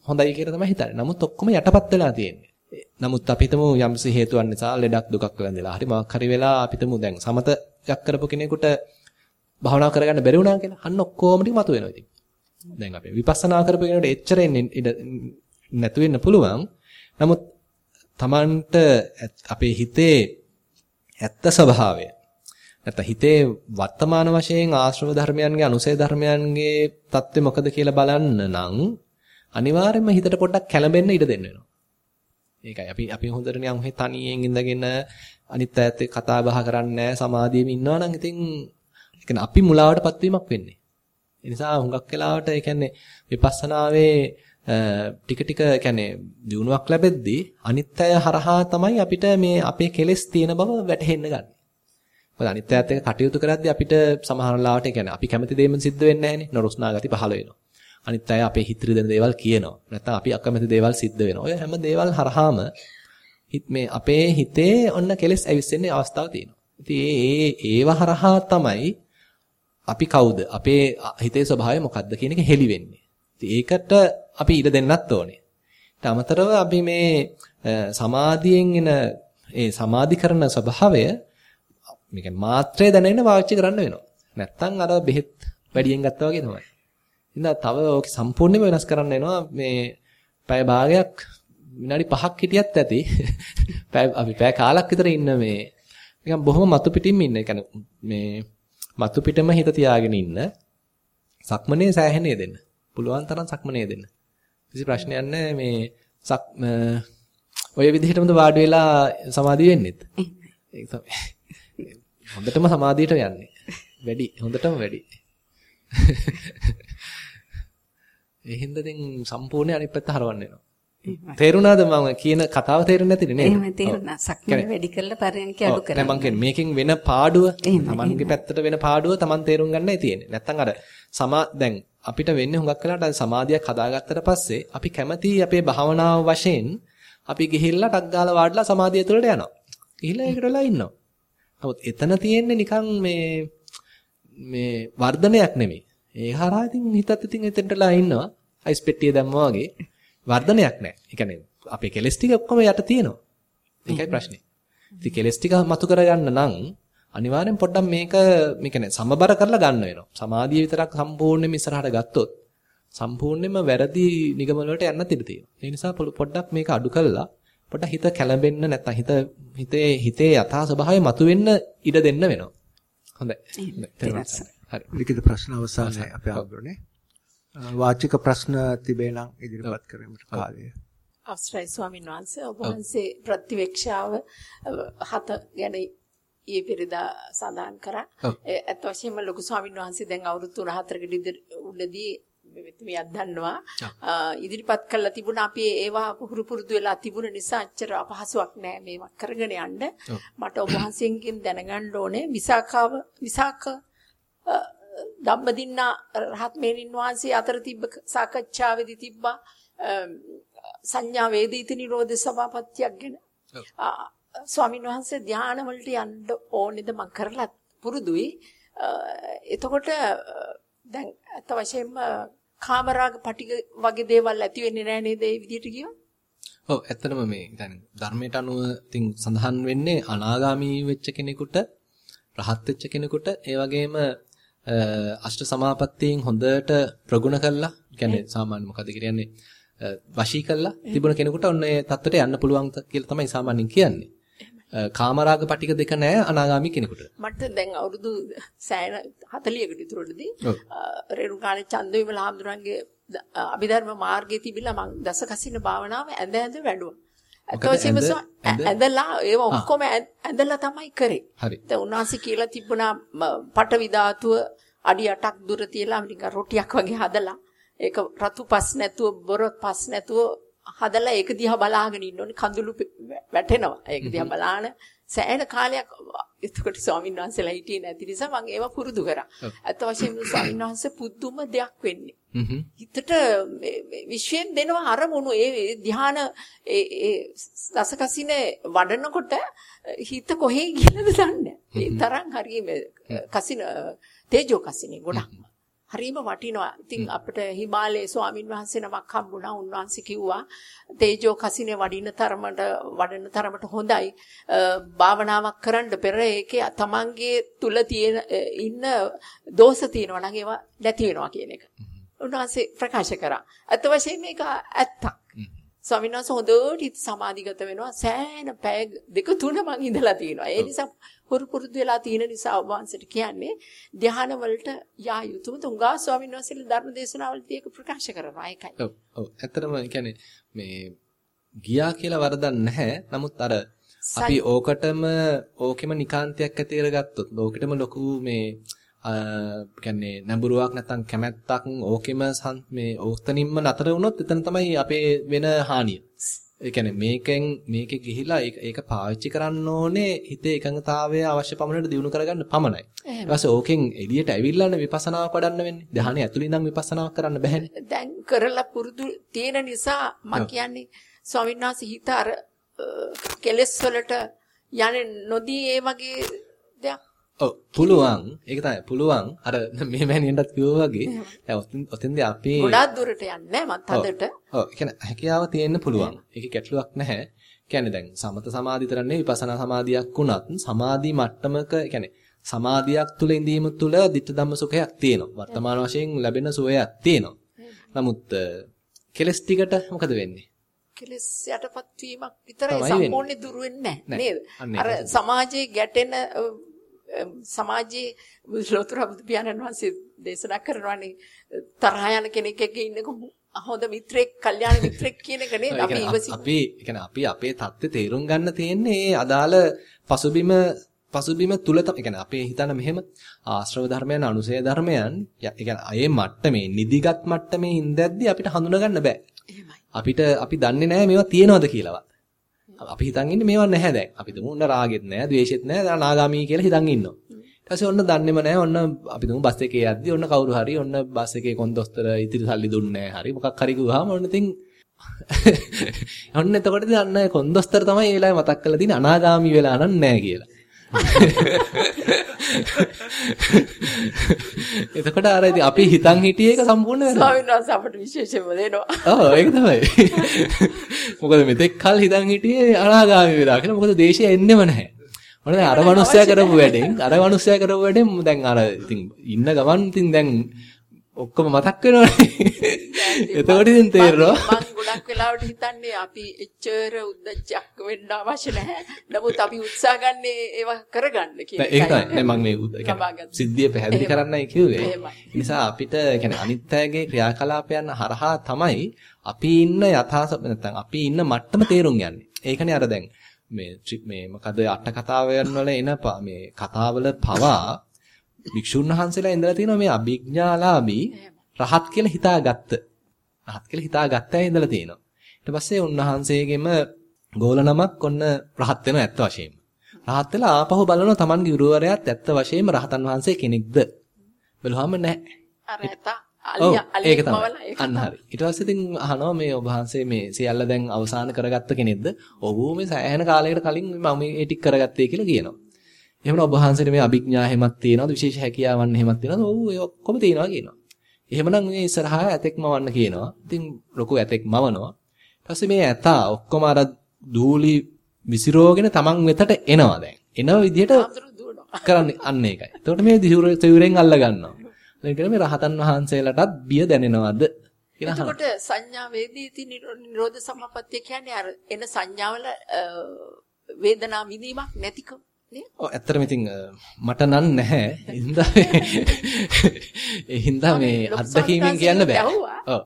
හොඳයි කියලා තමයි හිතන්නේ. නමුත් ඔක්කොම යටපත් වෙලා තියෙන්නේ. නමුත් අපි හිතමු යම්සි හේතුවක් නිසා ලෙඩක් දුකක් වෙලා හරි මොකක් හරි වෙලා අපි හිතමු දැන් සමතයක් කරපු කෙනෙකුට භාවනා කරගන්න බැරි වුණා කියලා. අන්න ඔක්කොම ටික මතුවෙනවා ඉතින්. දැන් අපි විපස්සනා කරපු කෙනෙකුට එච්චර එන්නේ නැතු වෙන්න පුළුවන්. නමුත් Tamanට අපේ හිතේ ඇත්ත ස්වභාවය නැත්නම් හිතේ වර්තමාන වශයෙන් ආශ්‍රව ධර්මයන්ගේ අනුසය ධර්මයන්ගේ தත්ත්වය මොකද කියලා බලන්න නම් අනිවාර්යයෙන්ම හිතට පොඩ්ඩක් කැළඹෙන්න ඉඩ දෙන්න වෙනවා. ඒකයි අපි අපි හොඳට නිකන් ඔහේ තනියෙන් ඉඳගෙන අනිත් අයත් එක්ක කතා බහ කරන්නේ සමාධියෙම ඉන්නවා නම් ඉතින් ඒ අපි මුලාවටපත් වීමක් වෙන්නේ. ඒ නිසා හුඟක් වෙලාවට ඒ කියන්නේ විපස්සනාවේ ටික ටික කියන්නේ දිනුවක් ලැබෙද්දී අනිත් අය හරහා තමයි අපිට මේ අපේ කෙලෙස් තියෙන බව වැටහෙන්න ගන්න. මොකද අනිත් අයත් එක්ක කටයුතු කරද්දී අපිට සමහර ලාවට කියන්නේ අපි කැමති දේම සිද්ධ වෙන්නේ නැහනේ. නොරුස්නා ගති පහළ වෙනවා. අනිත් අය අපේ හිතේ දෙන දේවල් කියනවා. නැත්නම් අපි අකමැති දේවල් සිද්ධ වෙනවා. ඔය හැම දේවල් හරහාම මේ අපේ හිතේ ඔන්න කෙලෙස් ඇවිස්සෙන්නේ අවස්ථාව තියෙනවා. ඉතින් ඒ ඒව හරහා තමයි අපි කවුද? අපේ හිතේ ස්වභාවය මොකක්ද කියන එක හෙලි වෙන්නේ. ඉතින් ඒකට අපි ඉඩ දෙන්නත් ඕනේ. ඊට අමතරව අපි මේ සමාධියෙන් එන ඒ සමාධි කරන ස්වභාවය මේ කියන්නේ මාත්‍රය දැනෙන්න පාවිච්චි කරන්න වෙනවා. නැත්තම් අර බෙහෙත් වැඩියෙන් ගත්තා වගේ තමයි. ඉතින් තව ඕක සම්පූර්ණයෙන්ම වෙනස් කරන්න වෙනවා මේ පැය භාගයක් විනාඩි 5ක් හිටියත් ඇති. අපි පැය කාලක් විතර ඉන්න මේ නිකන් බොහොම මතු පිටින්ම ඉන්න. ඒ මේ මතු පිටම හිත තියාගෙන ඉන්න. සක්මනේ සෑහෙනේ දෙන්න. පුළුවන් තරම් සක්මනේ දෙන්න. කිසි ප්‍රශ්නයක් නැහැ මේ සක් ඔය විදිහටමද වාඩි වෙලා සමාධිය වෙන්නෙත්. ඒක. හොඳටම සමාධියට යන්නේ. වැඩි හොඳටම වැඩි. ඒ හින්දා දැන් සම්පූර්ණ අනිත් පැත්ත හරවන්න වෙනවා. තේරුණාද මම කියන කතාව තේරෙන්නේ නැතිනේ නේද? එහෙම තේරුණා. සක්මන වැඩි කරලා පරයන්ක අඩු කරලා. නෑ මම කියන්නේ මේකෙන් වෙන පාඩුව තමන්ගේ පැත්තට වෙන පාඩුව තමන් තේරුම් ගන්නයි තියෙන්නේ. නැත්තම් අර සමා දැන් අපිට වෙන්නේ හුඟක් වෙලාවට සමාධියක් හදාගත්තට පස්සේ අපි කැමති අපේ භාවනාව වශයෙන් අපි ගිහිල්ලා ටක් ගාලා වාඩිලා සමාධිය තුළට යනවා. ගිහිල්ලා ඒකට වෙලා ඉන්නවා. නමුත් එතන තියෙන්නේ නිකන් මේ මේ වර්ධනයක් නෙමෙයි. ඒ හරහා ඉතින් හිතත් ඉතින් එතෙන්ටලා ඉන්නවා. අයිස් පෙට්ටිය දැම්මා වගේ වර්ධනයක් නැහැ. ඒ කියන්නේ අපේ කෙලස් ටික ඔක්කොම යට තියෙනවා. ඒකයි ප්‍රශ්නේ. ඉතින් කෙලස් ටික මතු කරගන්න නම් අනිවාර්යෙන් පොඩ්ඩක් මේක මේ කියන්නේ සමබර කරලා ගන්න වෙනවා. සමාධිය විතරක් සම්පූර්ණයෙන්ම ඉස්සරහට ගත්තොත් සම්පූර්ණයෙන්ම වැරදි නිගමන වලට යන්න ඉඩ තියෙනවා. ඒ නිසා පොඩ්ඩක් මේක අඩු කළා පොඩ්ඩක් හිත කැළඹෙන්න නැත්නම් හිත හිතේ හිතේ යථා ස්වභාවය මතුවෙන්න ඉඩ දෙන්න වෙනවා. හොඳයි. හරි. ලිඛිත ප්‍රශ්න අවසානයේ අපේ ආග්‍රහණය. වාචික ප්‍රශ්න තිබේ නම් ඉදිරිපත් කරගන්නට කාලය. අවසරයි ස්වාමීන් වහන්සේ ඔබ වහන්සේ ප්‍රතිවේක්ෂාව හත ගැන ඊයේ පෙරදා සඳහන් කරා. ඒත් වශයෙන්ම ලොකු ස්වාමීන් වහන්සේ දැන් අවුරුදු 3-4කට උඩදී මෙතුමියක් දන්නවා. ඉදිරිපත් කළා තිබුණා අපි ඒවා පුහුරු පුරුදු වෙලා තිබුණ නිසා අච්චර අපහසුයක් නෑ මේවා කරගෙන යන්න. මට ඔබ වහන්සේගෙන් දැනගන්න ඕනේ විසාකාව විසාක ධම්මදින්නා රහත් මේරින් වහන්සේ අතර තිබ්බ සාකච්ඡාවේදී තිබ්බා සංඥා වේදිත නිරෝධ සමාපත්තියක් ගැන. ස්වාමීන් වහන්සේ ධානය වලට යන්න ඕනේද මම කරලා පුරුදුයි. එතකොට දැන් අත වශයෙන්ම කාමරාග පටික වගේ දේවල් ඇති වෙන්නේ නැහැ නේද ඒ විදිහට කියොත්? ඔව් ඇත්තටම මේ දැන් ධර්මයට අනුව ඉතින් සඳහන් වෙන්නේ අනාගාමී වෙච්ච කෙනෙකුට රහත් වෙච්ච කෙනෙකුට ඒ වගේම අෂ්ට සමාපත්තියෙන් හොඳට ප්‍රගුණ කළා. කියන්නේ සාමාන්‍ය මොකද කියන්නේ වශී කළා තිබුණ කෙනෙකුට ඔන්න ඒ தත්ත්වයට යන්න පුළුවන් කියලා තමයි සාමාන්‍යයෙන් කියන්නේ. කාමරාග පටික දෙක නැහැ අනාගාමී කෙනෙකුට. මට දැන් අවුරුදු සෑයන 40කට විතරටදී රේරුකාණේ චන්දවිමල හාමුදුරන්ගේ අභිධර්ම මාර්ගයේ තිබිලා මං දසකසින භාවනාව ඇඳ ඇඳ වැඩුවා. අතවශ්‍යම ඇඳලා ඒව ඔක්කොම ඇඳලා තමයි කරේ. දැන් උන්වහන්සේ කියලා තිබුණා පටවි ධාතුව අඩි 8ක් දුර තියලා නිකන් රොටියක් වගේ හදලා ඒක රතු පස් නැතුව බොරොත් පස් නැතුව හදලා ඒක දිහා බලාගෙන ඉන්න ඕනේ කඳුළු වැටෙනවා. ඒක දිහා බලාන සෑහෙන කාලයක් එතකොට ස්වාමීන් වහන්සේලා හිටියේ නැති නිසා මම ඒවා පුරුදු කරා. අත වශයෙන්ම ස්වාමීන් වහන්සේ පුදුම දෙයක් වෙන්නේ. හිතට විශ්වෙන් දෙනවා අරමුණු ඒ ධ්‍යාන ඒ දසකසිනේ වඩනකොට හිත කොහේ ගියලද දන්නේ. ඒ තරම් හරියම කසින තේජෝ කසිනේ ගොඩක්ම. හරිම වටිනවා. ඉතින් අපිට හිමාලයේ ස්වාමින් වහන්සේ නමක් හම්බුණා. උන්වහන්සේ කිව්වා තේජෝ කසිනේ වඩින තරමට වඩන තරමට හොඳයි. භාවනාවක් කරන්න පෙර ඒකේ තමන්ගේ තුල තියෙන ඉන්න දෝෂ තියෙනවා නම් ඒවා නැති වෙනවා කියන එක. උන්වහන්සේ ප්‍රකාශ කරා. අත වශයෙන් මේක ඇත්තක්. ස්වාමීන් වහන්සේ හොඳට සමාධිගත වෙනවා. සෑහෙන පැය දෙක තුන මං ඉඳලා තියෙනවා. ඒ නිසා හුරු පුරුදු වෙලා තියෙන නිසා වහන්සේට කියන්නේ ධ්‍යාන වලට යා යුතුම තුංගා ස්වාමීන් වහන්සේලා ධර්ම දේශනාවලදී ඒක ප්‍රකාශ කරනවා. ඒකයි. ඔව්. ඔව්. ඇත්තටම කියන්නේ මේ ගියා කියලා වරදක් නැහැ. නමුත් අර අපි ඕකටම ඕකෙම නිකාන්තයක් ඇති කරගත්තොත් ඕකෙටම ලොකු මේ කියන්නේ නැඹුරුවක් නැත්නම් කැමැත්තක් ඕකෙම මේ ඕතනින්ම නතර වුණොත් එතන තමයි අපේ වෙන හානිය. ඒ කියන්නේ මේකෙන් මේකේ ගිහිලා ඒක පාවිච්චි කරන්න ඕනේ හිතේ එකඟතාවය අවශ්‍ය පමණට දිනු කරගන්න පමණයි. ඊට පස්සේ ඕකෙන් එළියට ඇවිල්ලානේ විපස්සනාව පඩන්න වෙන්නේ. ධානය ඇතුළේ ඉඳන් විපස්සනාවක් කරන්න බැහැනේ. දැන් කරලා පුරුදු තියෙන නිසා මම කියන්නේ ස්වාමීන් වහන්සේ හිත අර කෙලස් වලට යන්නේ නොදී ඒ වගේ දෙයක් ඔව් පුළුවන්. ඒක තමයි පුළුවන්. අර මේ මෑණියන්ටත් කිව්වා වගේ. දැන් ඔතෙන්දී අපි ගොඩාක් දුරට යන්නේ මත් හදට ඔව් ඒ කියන්නේ හැකියාව තියෙන්න පුළුවන්. ඒකේ ගැටලුවක් නැහැ. කියන්නේ දැන් සමත සමාධි තරන්නේ විපස්සනා සමාධියක් වුණත් සමාධි මට්ටමක කියන්නේ සමාධියක් තුල ඉඳීම තුල ditta ධම්ම සුඛයක් තියෙනවා. වර්තමාන වශයෙන් ලැබෙන සුවයක් තියෙනවා. නමුත් කෙලස් ටිකට මොකද වෙන්නේ? කෙලස් යටපත් වීමක් විතරයි සම්පූර්ණ දුර වෙන්නේ නැහැ නේද? අර සමාජයේ ගැටෙන සමාජයේ ලෝතර බුදු පියාණන් වහන්සේ දේශනා කරනවානේ තරහ යන කෙනෙක් එක්ක ඉන්නකො හොඳ මිත්‍රෙක්, කල්යාණ මිත්‍රෙක් කියන එක නේද අපි ඉවසි. අපි කියන්නේ අපි අපේ தත්ත්වය තේරුම් ගන්න තියෙන්නේ අදාළ පසුබිම පසුබිම තුල තමයි කියන්නේ අපේ හිතන මෙහෙම ආශ්‍රව ධර්මයන් අනුසය ධර්මයන් කියන්නේ අයේ මට්ටමේ නිදිගත් මට්ටමේ ඉඳද්දී අපිට හඳුනා ගන්න බෑ. අපිට අපි දන්නේ නැහැ මේවා තියෙනවද කියලාවත්. අපි හිතන් ඉන්නේ මේවා නැහැ දැන්. අපි දුමු උන්න රාගෙත් නැහැ, ද්වේෂෙත් නැහැ, දැන් නාගාමී කියලා හිතන් ඉන්නවා. ඊට පස්සේ ඔන්න දන්නේම නැහැ. ඔන්න අපි දුමු බස් එකේ යද්දි ඔන්න කවුරු හරි ඔන්න බස් එකේ කොන්දොස්තර ඉතිරි සල්ලි දුන්නේ නැහැ. හරි මොකක් හරි කිව්වහම ඔන්න ඉතින් ඔන්න එතකොට දන්න කොන්දොස්තර තමයි ඒ වෙලාවේ මතක් කරලා තියෙන්නේ අනාගාමී වෙලා නන් නැහැ කියලා. එතකොට අර ඉතින් අපි හිතන් හිටියේ ඒක සම්පූර්ණ වෙනවා. ස්වාමීන් වහන්සේ අපට විශේෂයෙන්ම දෙනවා. ඔව් ඒක තමයි. මොකද මෙතෙක් කල් හිතන් හිටියේ අනාගාමී වෙලා කියලා. මොකද දේශය එන්නෙම නැහැ. මොන දැන් අර මිනිස්සයා කරපු වැඩෙන් අර මිනිස්සයා කරපු වැඩෙන් දැන් අර ඉතින් ඉන්න ගමන් ඉතින් දැන් ඔක්කොම මතක් වෙනවනේ. එතකොට ඉතින් තේරෙනවා. ගොඩක් වෙලාවට හිතන්නේ අපි එච්චර උද්දච්චයක් වෙන්න අවශ්‍ය නැහැ. නමුත් අපි උත්සාහ ගන්නේ ඒවා කරගන්න කියලා. ඒක තමයි. මම මේ සිද්ධිය පැහැදිලි කරන්නයි කිව්වේ. නිසා අපිට කියන්නේ අනිත්‍යයේ ක්‍රියාකලාපයන් හරහා තමයි අපි ඉන්න යථා නැත්නම් අපි ඉන්න මට්ටම තේරුම් යන්නේ. ඒකනේ අර දැන් මේ මේ මොකද අට කතාවයන් වල එන මේ කතාවල පවා වික්ෂුන් වහන්සේලා ඉඳලා තියෙනවා මේ අභිඥාලාභී රහත් කියලා හිතාගත්ත. රහත් කියලා හිතාගත්ත ඉඳලා තියෙනවා. ඊට පස්සේ උන්වහන්සේගෙම ගෝල නමක් ඔන්න රහත් වෙනවා ඇත්ත වශයෙන්ම. රහත් වෙලා ආපහු බලනවා Tamanගේ ගුරුවරයාත් ඇත්ත වශයෙන්ම රහතන් වහන්සේ කෙනෙක්ද? බලුවාම නැහැ. අර ඒක තමයි. අන්න හරි. ඊට පස්සේ ඉතින් අහනවා මේ ඔබ වහන්සේ මේ සියල්ල දැන් අවසන් කරගත්ත කෙනෙක්ද? ඔව් මේ සෑහෙන කාලයකට කලින් මම මේ ටික කරගත්තේ කියලා කියනවා. එහෙමනම් ඔබ වහන්සේට මේ අභිඥා හැමක් තියෙනවද? විශේෂ හැකියාවන් හැමක් තියෙනවද? ඔව් ඒ ඔක්කොම තියෙනවා කියනවා. එහෙමනම් මේ ඉස්සරහා ඇතෙක්ම වන්න කියනවා. ඉතින් ලොකු ඇතෙක් මවනවා. ඊපස්සේ මේ ඇතා ඔක්කොම අර දූලි විසිරෝගෙන තමන් වෙතට එනවා දැන්. එන විදිහට කරන්නේ අන්න ඒකයි. එතකොට මේ දිහුරෙන් අල්ල ගන්නවා. එතකොට මේ රහතන් වහන්සේලාටත් බිය දැනෙනවද කියලා අහනවා. එතකොට සංඥා වේදීති නිරෝධ සමාපත්තිය කියන්නේ අර එන සංඥාවල වේදනා විඳීමක් නැතිකම ඔව් ඇත්තටම ඉතින් මට නම් නැහැ. හින්දා ඒ හින්දා මේ අත්දැකීමෙන් කියන්න බෑ. ඔව්.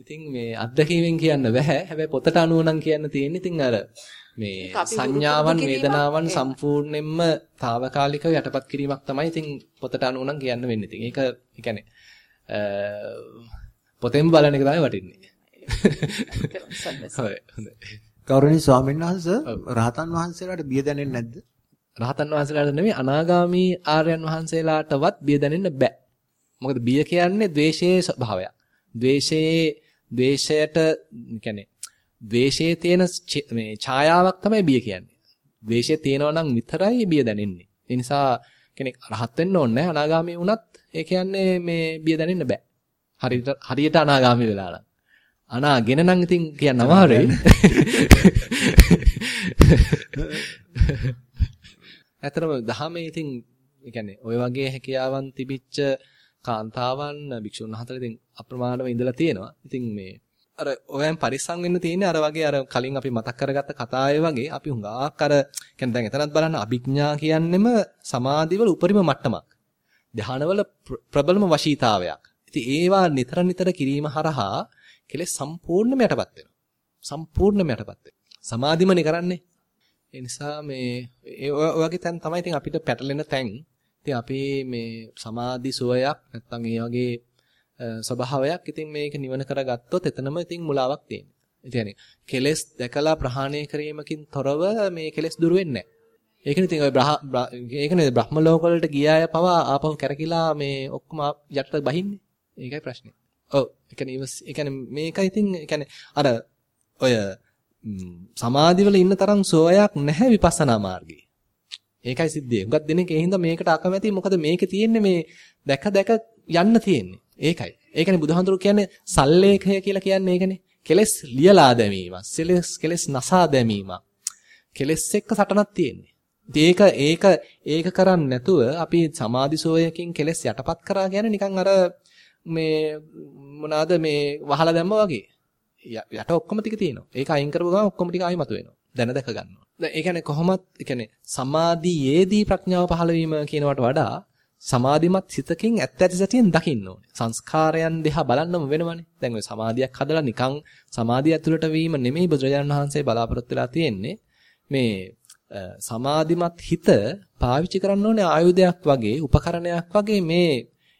ඉතින් මේ අත්දැකීමෙන් කියන්න බෑ. හැබැයි පොතට අනුව නම් කියන්න තියෙන්නේ ඉතින් අර මේ සංඥාවන් වේදනාවන් සම්පූර්ණයෙන්ම తాවකාලිකව යටපත් කිරීමක් තමයි ඉතින් පොතට අනුව නම් කියන්න වෙන්නේ. ඉතින් ඒක ඒ කියන්නේ පොතෙන් බලන එක තමයි වටින්නේ. හොඳයි. ගෞරවනීය ස්වාමීන් වහන්සේ රහතන් වහන්සේලාට බිය දැනෙන්නේ නැද්ද? රහතන් වහන්සේලාට නෙමෙයි අනාගාමී ආර්යයන් වහන්සේලාටවත් බිය දැනෙන්න බෑ. මොකද බිය කියන්නේ ද්වේෂයේ ස්වභාවයක්. ද්වේෂයේ ද්වේෂයට කියන්නේ ද්වේෂයේ තියෙන මේ ඡායාවක් තමයි බිය කියන්නේ. ද්වේෂය තියෙනවා නම් විතරයි බිය දැනෙන්නේ. ඒ නිසා කෙනෙක් රහත් වෙන්න ඕනේ නැහැ. අනාගාමී වුණත් ඒ කියන්නේ මේ බිය දැනෙන්න බෑ. හරියට හරියට අනාගාමී වෙලා නම්. අනාගෙන නම් ඉතින් කියන්න අමාරුයි. ඇත්තටම දහමේ ඉතින් ඒ කියන්නේ ওই වගේ හැකියාවන් තිබිච්ච කාන්තාවන් භික්ෂුන් වහන්සේලා ඉතින් අප්‍රමාණව ඉඳලා තියෙනවා. ඉතින් මේ අර ඔයයන් පරිස්සම් වෙන්න තියෙන්නේ අර වගේ අර කලින් අපි මතක් කරගත්ත කතාවේ වගේ අපි හුඟක් අර කියන්නේ දැන් එතනත් බලන්න අභිඥා කියන්නෙම සමාධිවල උපරිම මට්ටමක්. ධානවල ප්‍රබලම වශීතාවයක්. ඉතින් ඒවා නිතර නිතර කිරීම හරහා කෙලෙස් සම්පූර්ණයෙන්ම යටපත් වෙනවා. සම්පූර්ණයෙන්ම යටපත් වෙනවා. සමාධිමනේ කරන්නේ. ඒ නිසා මේ ඒ වගේ තැන් තමයි ඉතින් අපිට පැටලෙන තැන්. ඉතින් අපි මේ සමාධි සුවයක් නැත්තම් ඒ වගේ ස්වභාවයක් ඉතින් මේක නිවන කරගත්තොත් එතනම ඉතින් මුලාවක් තියෙනවා. ඒ කියන්නේ කෙලෙස් දැකලා ප්‍රහාණය කිරීමකින් තොරව මේ කෙලෙස් දුර වෙන්නේ නැහැ. ඒකනේ ඉතින් ඔය ඒකනේ බ්‍රහ්ම ලෝක වලට ගිය අය පවා ආපහු කැරකිලා මේ ඔක්කොම යටට බහින්නේ. ඒකයි ප්‍රශ්නේ. ඔව් ඒ කියන්නේ ඒ කියන්නේ මේක ඉතින් ඒ කියන්නේ අර ඔය සමාධිවල ඉන්න තරම් සෝයක් නැහැ විපස්සනා මාර්ගේ. ඒකයි සිද්ධිය. උගත් දෙනෙක් ඒ හින්දා මේකට අකමැති මොකද මේකේ තියෙන්නේ මේ දැක දැක යන්න තියෙන්නේ. ඒකයි. ඒකනේ බුදුහාඳුරු කියන්නේ සල්ලේඛය කියලා කියන්නේ ඒකනේ. කෙලස් ලියලා දැමීම. කෙලස් කෙලස් නසා දැමීම. කෙලස් එක්ක සටනක් තියෙන්නේ. ඒක ඒක ඒක කරන්නේ නැතුව අපි සමාධිසෝයකින් කෙලස් යටපත් කරා කියන්නේ නිකන් අර මේ මොනවාද මේ වහලා දැම්මා වගේ. යට ඔක්කොම ටික තියෙනවා. ඒක අයින් කරපුව ගමන් ඔක්කොම ටික ආයි මතුවෙනවා. දැන දැක ගන්නවා. දැන් ඒ කියන්නේ කොහොමත් ඒ කියන්නේ සමාධියේදී ප්‍රඥාව පහළ වීම කියනවට වඩා සමාධිමත් සිතකින් ඇත්ත ඇති සැටියෙන් දකින්න ඕනේ. සංස්කාරයන් දිහා බලන්නම වෙනවනේ. දැන් ඔය සමාධියක් හදලා නිකන් සමාධිය ඇතුළට වීම නෙමෙයි බුදුරජාණන් වහන්සේ බලාපොරොත්තු වෙලා තියෙන්නේ. මේ සමාධිමත් හිත පාවිච්චි කරන්න ඕනේ ආයුධයක් වගේ, උපකරණයක් වගේ මේ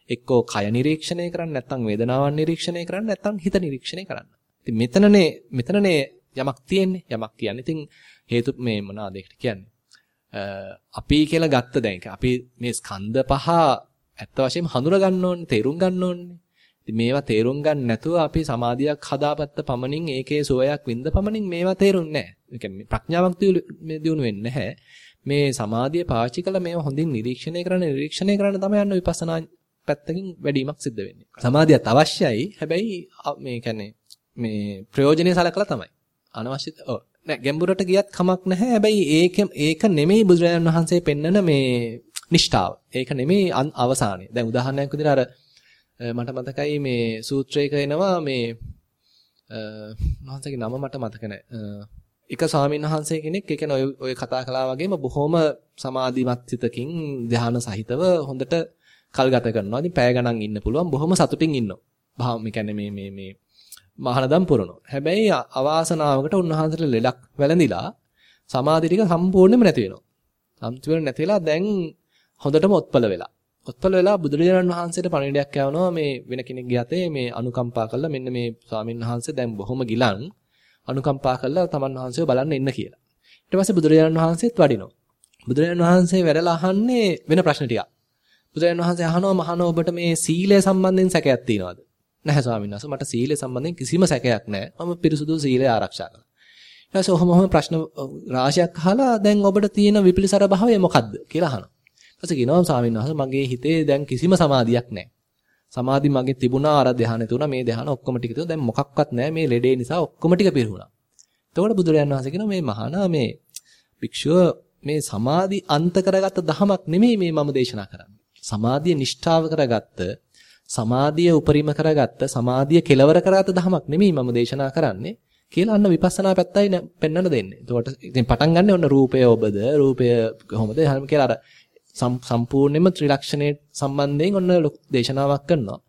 එක්කෝ කය නිරීක්ෂණය කරන්න නැත්නම් වේදනාවන් නිරීක්ෂණය කරන්න නැත්නම් හිත නිරීක්ෂණය කරන්න. ඉතින් මෙතනනේ මෙතනනේ යමක් තියෙන්නේ. යමක් කියන්නේ ඉතින් හේතු මේ මොනවාද ඒකට කියන්නේ? අපි කියලා ගත්ත දැන් අපි මේ ස්කන්ධ පහ ඇත්ත වශයෙන්ම හඳුනා ගන්න ඕනේ, තේරුම් ගන්න ඕනේ. ඉතින් මේවා තේරුම් ගන්න නැතුව අපි සමාධියක් හදාපත්ත පමණින් ඒකේ සෝයක් වින්ද පමණින් මේවා තේරුන්නේ නැහැ. ඒ කියන්නේ ප්‍රඥාවක් දියුණු වෙන්නේ නැහැ. මේ සමාධිය පාවිච්චි කළා මේවා හොඳින් නිරීක්ෂණය කරන නිරීක්ෂණය කරන තමයි යන විපස්සනා පැත්තකින් වැඩිමක් සිද්ධ වෙන්නේ. සමාධියත් අවශ්‍යයි. හැබැයි මේ කියන්නේ මේ ප්‍රයෝජනෙයි සලකලා තමයි. අනවශ්‍ය ඔව් නෑ ගැඹුරට ගියත් කමක් නැහැ. හැබැයි ඒක ඒක නෙමෙයි බුදුරජාණන් වහන්සේ පෙන්නන මේ නිෂ්ඨාව. ඒක නෙමෙයි අවසානය. දැන් උදාහරණයක් විදිහට අර මට මතකයි මේ සූත්‍රයක එනවා මේ මහන්සේගේ නම මට මතක නැහැ. එක ස්වාමීන් වහන්සේ කෙනෙක් ඒ කියන්නේ ඔය ඔය කතා කළා වගේම බොහොම සමාධිමත් සිතකින් ධ්‍යාන සහිතව හොඳට කල් ගත කරනවා. ඉතින් පැය ගණන් ඉන්න පුළුවන්. බොහොම සතුටින් ඉන්නවා. භාව මේ කියන්නේ මේ මේ මේ මහානදම් පුරනවා. හැබැයි අවාසනාවකට උන්වහන්සේට ලෙඩක් වැළඳිලා සමාධි ටික සම්පූර්ණයෙන්ම නැති වෙනවා. සම්පූර්ණ නැති වෙලා දැන් හොඳටම ඔත්පල වෙලා. ඔත්පල වෙලා බුදුරජාණන් වහන්සේට පණිවිඩයක් යවනවා මේ වෙන කෙනෙක්ගේ අතේ මේ අනුකම්පා කරලා මෙන්න මේ ස්වාමීන් වහන්සේ දැන් බොහොම ගිලන් අනුකම්පා කරලා තමන් වහන්සේව බලන්න එන්න කියලා. ඊට පස්සේ බුදුරජාණන් වහන්සේත් වඩිනවා. බුදුරජාණන් වහන්සේ වැඩලා අහන්නේ වෙන ප්‍රශ්න ටිකක්. බුදුරජාණන් වහන්සේ අහනවා මහාන ඔබට මේ සීලය සම්බන්ධයෙන් සැකයක් තියෙනවද? නැහැ ස්වාමීන් වහන්සේ මට සීලය සම්බන්ධයෙන් කිසිම සැකයක් නැහැ. මම පිරිසුදු සීලය ආරක්ෂා කරනවා. ඊට පස්සේ ඔහොම ඔහොම ප්‍රශ්න රාශියක් අහලා දැන් ඔබට තියෙන විපිලිසර භාවය මොකද්ද කියලා අහනවා. ඊට පස්සේ කියනවා ස්වාමීන් වහන්සේ මගේ හිතේ දැන් කිසිම සමාධියක් නැහැ. සමාධි මගේ තිබුණා අර ධ්‍යානෙ තුන මේ ධ්‍යාන ඔක්කොම ටික තියෙනවා. දැන් මොකක්වත් නැහැ මේ ලෙඩේ නිසා ඔක්කොම ටික පිරුණා. එතකොට බුදුරජාණන් වහන්සේ කියනවා මේ මහානා මේ භික්ෂුව මේ සමාධි අන්ත කරගත්ත දහමක් නෙමෙයි මේ මම දේශනා කරන්නේ. සමාධිය නිෂ්ඨාව කරගත්ත සමාධිය උපරිම කරගත්ත සමාධිය කෙලවර කරගත්ත ධමයක් නෙමෙයි මම දේශනා කරන්නේ කියලා අන්න විපස්සනා පැත්තයි පෙන්වන්න දෙන්නේ. එතකොට ඉතින් පටන් ගන්න ඔන්න රූපය ඔබද රූපය කොහොමද එහෙම කියලා අර සම්පූර්ණයෙන්ම ත්‍රිලක්ෂණයේ සම්බන්ධයෙන් ඔන්න දේශනාවක් කරනවා.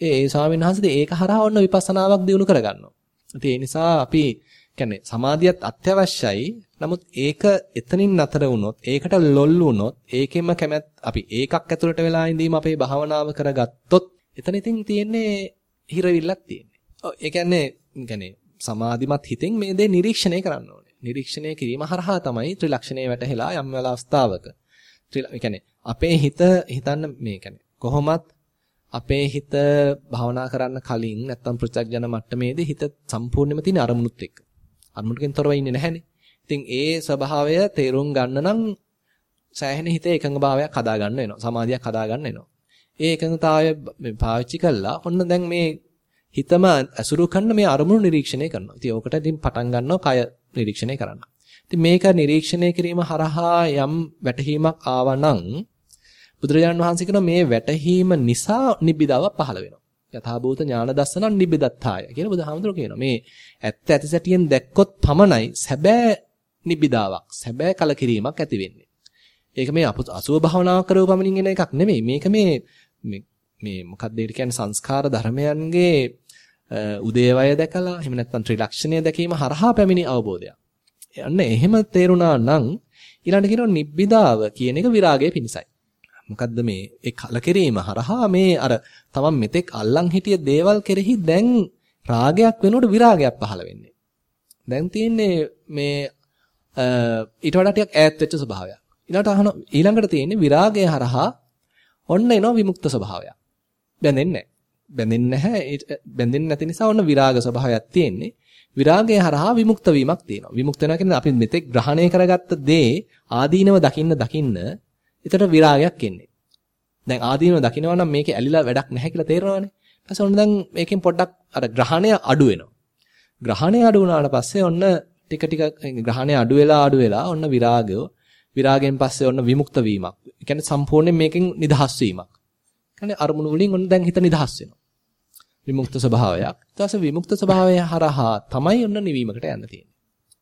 ඒ ඒ ස්වාමීන් වහන්සේ ඒක හරහා ඔන්න විපස්සනාවක් දිනු කරගන්නවා. ඉතින් ඒ නිසා අපි කියන්නේ සමාධියත් අත්‍යවශ්‍යයි. නමුත් ඒක එතනින් නතර වුණොත්, ඒකට ලොල් වුණොත්, ඒකෙම කැමැත් අපි ඒකක් ඇතුළට වෙලා ඉඳීම අපේ භාවනාව කරගත්තොත් එතන ඉතින් තියෙන්නේ හිරවිල්ලක් තියෙන්නේ. ඔව් ඒ කියන්නේ කියන්නේ සමාධිමත් හිතෙන් මේ දේ නිරීක්ෂණය කරන්න ඕනේ. නිරීක්ෂණය කිරීම හරහා තමයි ත්‍රිලක්ෂණය වැටහෙලා යම් වෙලා අවස්ථාවක. ඒ කියන්නේ අපේ හිත හිතන්න මේ කියන්නේ කොහොමත් අපේ හිත භාවනා කරන්න කලින් නැත්තම් ප්‍රත්‍යඥ මට්ටමේදී හිත සම්පූර්ණයෙන්ම තියෙන අරමුණුත් එක්ක. අරමුණකින් තොරව ඉන්නේ නැහැනේ. ඉතින් ඒ ස්වභාවය තේරුම් ගන්න නම් සෑහෙන හිතේ එකඟභාවයක් හදා ගන්න වෙනවා. සමාධියක් හදා ගන්න වෙනවා. ඒ එකඟතාවය පාවිච්චි කළා. ඔන්න දැන් මේ හිතම ඇසුරු කරන මේ අරමුණු නිරීක්ෂණය කරනවා. ඉතින් ඕකට ඉතින් පටන් ගන්නවා කය නිරීක්ෂණය කරන්න. ඉතින් මේක නිරීක්ෂණය කිරීම හරහා යම් වැටහීමක් ආවනම් බුදුරජාණන් වහන්සේ කියන මේ වැටහීම නිසා නිබ්බිදාව පහළ වෙනවා. යථාභූත ඥාන දස්සනං නිබ්බිදත්තාය කියලා බුදුහාමුදුරුවෝ කියනවා. මේ ඇත්ත ඇති සැටියෙන් දැක්කොත් පමණයි සැබෑ නිබ්බිදාවක්, සැබෑ කලකිරීමක් ඇති වෙන්නේ. ඒක මේ අසුව භාවනාව කරව පමණින් එන එකක් නෙමෙයි. මේක මේ මේ මොකක්ද ඒක කියන්නේ සංස්කාර ධර්මයන්ගේ උදේවය දැකලා එහෙම නැත්නම් ත්‍රිලක්ෂණය දැකීම හරහා පැමිණි අවබෝධයක්. යන්න එහෙම තේරුණා නම් ඊළඟට කියනවා නිබ්බිදාව කියන එක විරාගයේ පිණිසයි. මොකද්ද මේ ඒ කලකිරීම හරහා මේ අර තමන් මෙතෙක් අල්ලන් හිටිය දේවල් කෙරෙහි දැන් රාගයක් වෙනකොට විරාගයක් පහළ වෙන්නේ. දැන් තියෙන්නේ මේ ඊට වඩා ටිකක් ඈත් වෙච්ච ස්වභාවයක්. ඊළඟට අහන ඊළඟට තියෙන්නේ විරාගය හරහා ඔන්න එනවා විමුක්ත ස්වභාවයක්. බැඳෙන්නේ නැහැ. බැඳෙන්නේ නැහැ. බැඳෙන්නේ නැති නිසා ඔන්න විරාග ස්වභාවයක් තියෙන්නේ. විරාගය හරහා විමුක්ත වීමක් තියෙනවා. විමුක්ත වෙනවා කියන්නේ අපි මෙතෙක් ග්‍රහණය කරගත්ත දේ ආදීනව දකින්න දකින්න එතට විරාගයක් එන්නේ. දැන් ආදීනව දකිනවා නම් මේකේ ඇලිලා වැඩක් නැහැ කියලා තේරෙනවානේ. ඊපස්සේ ඔන්න දැන් මේකෙන් පොඩ්ඩක් අර ග්‍රහණය අඩු වෙනවා. ග්‍රහණය අඩු වුණාට පස්සේ ඔන්න ටික ටික ග්‍රහණය අඩු වෙලා අඩු වෙලා ඔන්න විරාගය විරාගයෙන් පස්සේ ඔන්න විමුක්ත වීමක්. ඒ කියන්නේ සම්පූර්ණයෙන් මේකෙන් නිදහස් වීමක්. කියන්නේ අරමුණු වලින් ඔන්න දැන් හිත නිදහස් වෙනවා. විමුක්ත ස්වභාවයක්. ඊට පස්සේ විමුක්ත ස්වභාවය හරහා තමයි ඔන්න නිවීමකට යන්න තියෙන්නේ.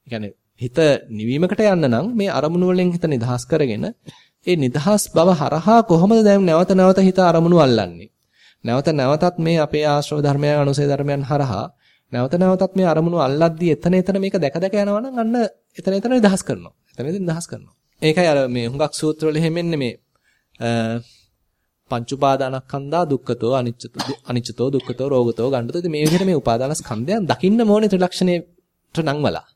ඒ කියන්නේ හිත නිවීමකට යන්න නම් මේ අරමුණු වලින් හිත නිදහස් කරගෙන ඒ නිදහස් බව හරහා කොහොමද දැන් නැවත නැවත හිත අරමුණු අල්ලන්නේ? නැවත නැවතත් මේ අපේ ආශ්‍රව ධර්මයන් අනුසය ධර්මයන් හරහා නැවත නැවතත් මේ අරමුණු අල්ලද්දී එතන එතන මේක දැක දැක යනවා නම් අන්න එතන එතන නිදහස් කරනවා. එතන එතන නිදහස් කරනවා. ඒකයි අර මේ හුඟක් සූත්‍රවල එහෙමෙන්නේ මේ පංච උපාදානස්කන්ධා දුක්ඛතෝ අනිච්චතෝ අනිච්චතෝ දුක්ඛතෝ රෝගතෝ ගණ්ඩතෝ ඉතින් මේ විදිහට මේ උපාදානස්කන්ධයන් දකින්න ඕනේ ත්‍රිලක්ෂණයට නංවලා.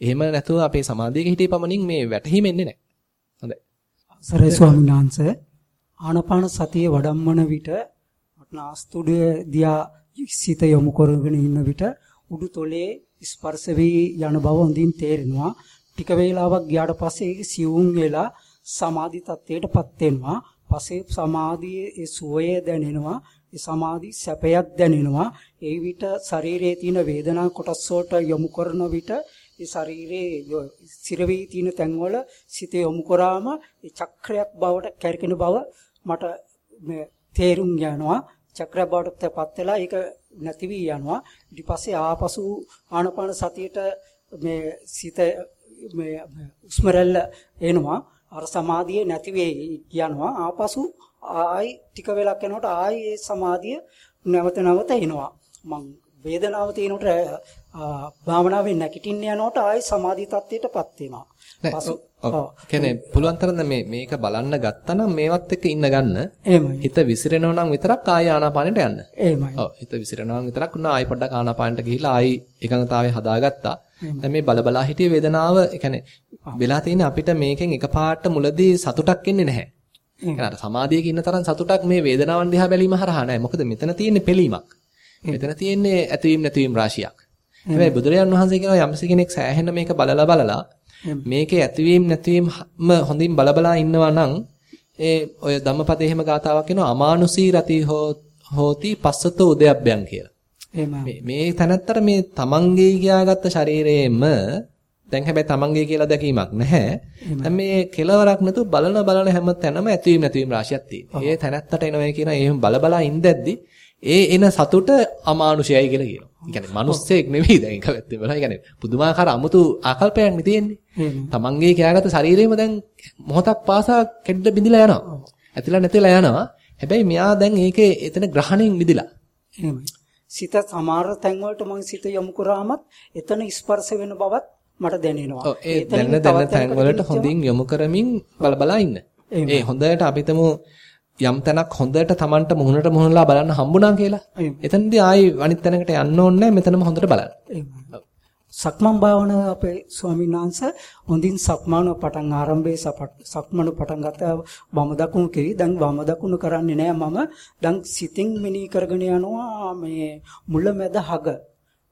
එහෙම නැතුව අපේ සමාධියක හිටියේ පමණින් මේ වැටහිමෙන්නේ නැහැ. හොඳයි. සරේ ස්වාමීන් වහන්සේ ආනපාන සතිය වඩම්මන විට නාස්තුඩය දියා සිත යොමු කරගෙන ඉන්න විට උඩු තොලේ ස්පර්ශ වී යන බව හොඳින් තේරෙනවා. ටික වේලාවක් ගියාට පස්සේ ඒක සිවුම් වෙලා සමාධි තත්ත්වයටපත් වෙනවා. පස්සේ සමාධියේ ඒ සුවය දැනෙනවා. ඒ සමාධි සැපයක් දැනෙනවා. ඒ විට ශරීරයේ තියෙන වේදනා කොටස් වලට යොමු කරන විට ඒ ශරීරයේ සිරවි තියෙන තැන්වල සිත යොමු කරාම ඒ චක්‍රයක් බවට කැරකෙන බව මට මේ තේරුම් යනවා චක්‍රයක් බවට පත් වෙලා ඒක නැති වී යනවා. ඊට පස්සේ ආපසු ආනපාන සතියට මේ සිත මේ උස්මරල්ල එනවා. අර සමාධිය නැති වෙයි කියනවා ආපසු ආයි ටික වෙලක් යනකොට ආයි ඒ සමාධිය නැවත නැවත එනවා. මං වේදනාව තියෙනකොට භාවනාවෙන් නැගිටින්න යනකොට ආයි සමාධි තත්ත්වයටපත් වෙනවා. පසු. කියන්නේ පුළුවන් තරම් මේ මේක බලන්න ගත්තනම් මේවත් එක්ක ඉන්න ගන්න. හිත විසිරෙනවා නම් විතරක් ආය ආනාපානෙට යන්න. එහෙමයි. ඔව්. හිත විසිරෙනවා නම් විතරක් උනා ආයි පොඩ්ඩක් ආනාපානෙට ගිහිලා ආයි එකඟතාවය හදාගත්තා. දැන් මේ බලබලා හිටිය වේදනාව, කියන්නේ වෙලා තියෙන අපිට මේකෙන් එකපාරට මුලදී සතුටක් එන්නේ නැහැ. ඒ සමාධියක ඉන්න තරම් සතුටක් මේ වේදනාවන් දිහා බැලීම හරහා නැහැ. මොකද මෙතන තියෙන්නේ පිළීමක්. මෙතන තියෙන්නේ ඇතවීම නැතිවීම රාශියක්. හැබැයි බුදුරජාන් වහන්සේ කියනවා යම්ස කෙනෙක් සෑහෙන මේක බලලා බලලා මේකේ ඇතිවීම නැතිවීම හොඳින් බලබලා ඉන්නවා නම් ඒ ඔය ධම්මපදයේ එහෙම ගාතාවක් එනවා අමානුෂී රති හෝති පස්සතෝ උදයබ්බයන් කියලා. මේ මේ තැනත්තර මේ තමන්ගේ කියාගත්ත ශරීරයේම දැන් හැබැයි තමන්ගේ කියලා දැකීමක් නැහැ. දැන් මේ කෙලවරක් නැතුව බලන බලන හැම තැනම ඇතිවීම නැතිවීම රාශියක් තියෙනවා. ඒ තැනත්තට එනවා කියන එහෙම බල බලා ඉඳද්දි ඒ එන සතුට අමානුෂයයි කියලා කියනවා. ඒ කියන්නේ මිනිස්සෙක් නෙවෙයි දැන් එක පැත්තෙන් බලලා. ඒ කියන්නේ පුදුමාකාර අමුතු ආකල්පයක් නේ තියෙන්නේ. තමන්ගේ කියාගත්ත ශරීරෙම දැන් මොහොතක් පාසා කෙඩ බිඳිලා යනවා. ඇතිලා නැතිලා යනවා. හැබැයි මෙයා දැන් ඒකේ එතන ග්‍රහණයෙන් මිදිලා. සිත සමහර තැන් වලට මම සිත යොමු කරාමත් එතන ස්පර්ශ වෙන බවත් මට දැනෙනවා. ඔව් ඒ දැන දැන තැන් වලට හොඳින් යොමු කරමින් බල බලා ඉන්න. ඒ හොඳට අපිටම යම් තැනක් හොඳට Tamanට මුහුණට මුහුණලා බලන්න හම්බුණා කියලා. එතනදී ආයි අනිත් තැනකට යන්න ඕනේ මෙතනම හොඳට බලන්න. සක්මන් භාවනාව අපේ ස්වාමීන් වහන්සේ හොඳින් සක්මන පටන් ආරම්භයේ සක්මන පටන් ගත්තා වම දකුණු කිරි දැන් වම දකුණු කරන්නේ නැහැ මම දැන් සිතින් මෙනෙහි කරගෙන යනවා මේ මුලැමැද හග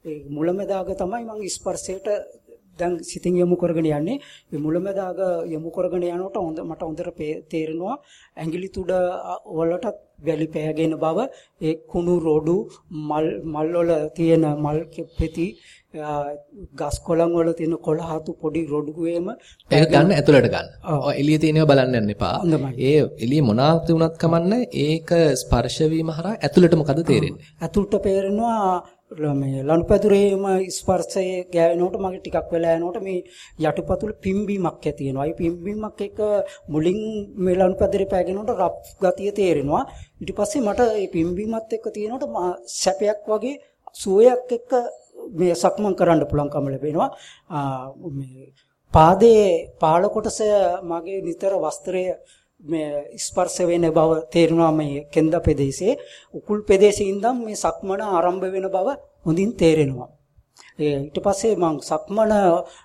ඒ මුලැමැද හග තමයි මම ස්පර්ශයට දැන් සිතින් යොමු කරගෙන යන්නේ මේ මුලමදාග යොමු කරගෙන යනකොට හොඳ මට හොඳට තේරෙනවා ඇඟිලි තුඩ වලට වැලි පෑගෙන බව ඒ කුණු රොඩු මල් මල් වල තියෙන මල් පෙති ගස් කොළන් වල තියෙන කොළ හතු පොඩි රොඩුවේම ඒක ගන්න ඇතුළට ගන්න. ඔය එළියේ තියෙනව බලන්න යන්න එපා. ඒ එළියේ මොනාක් වුණත් කමන්නේ ඒක ස්පර්ශ වීම හරහා ඇතුළට මොකද තේරෙන්නේ? ඇතුළට පේරෙනවා මේ ලනුපැදුරේම ස්පර්ශයේ ගෑවෙනකොට මගේ ටිකක් වෙලා යනකොට මේ යටිපතුල පිම්බීමක් ඇති වෙනවා. ඒ පිම්බීමක් එක මුලින් මේ ලනුපැදුරේ පෑගෙනකොට රෆ් ගතිය තේරෙනවා. ඊට පස්සේ මට මේ පිම්බීමත් එක්ක තියෙනකොට සැපයක් වගේ සුවයක් එක්ක මේ සක්මන් කරන්න පුළුවන්කම ලැබෙනවා. මේ පාදයේ පාළ කොටස මගේ නිතර වස්ත්‍රය මේ ස්පර්ශ වෙන බව තේරුණා මේ කෙන්ද ප්‍රදේශයේ උකුල් ප්‍රදේශයේ ඉඳන් මේ සක්මන ආරම්භ වෙන බව හොඳින් තේරෙනවා. ඊට පස්සේ මම සක්මන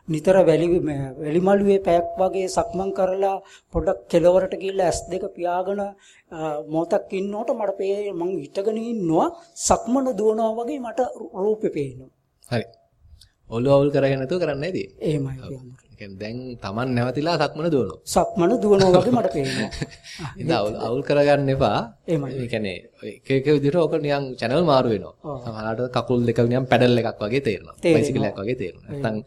නිතර වැලි වැලිමලුවේ පැයක් වගේ සක්මන් කරලා පොඩක් කෙලවරට ගිහිල්ලා S2 පියාගෙන මොහොතක් ඉන්නකොට මට මං හිටගෙන ඉන්නවා සක්මන දුවනවා වගේ මට රූපේ පේනවා. හරි. ඔළුව අවුල් කරගෙන නැතුව කරන්නේ නැති. එහෙමයි කියන්නේ. දැන් Taman නැවතිලා සක්මන දුවනවා. සක්මන දුවනවා වගේ මට පේනවා. ඉතින් අවුල් කරගන්න එපා. ඒ කියන්නේ එක එක විදිහට ඕක නිකන් channel මාරු වෙනවා. සමහරවිට කකුල් දෙක නිකන් පැඩල් එකක් වගේ තේරෙනවා. බයිසිකලයක් වගේ තේරෙනවා. නැත්නම්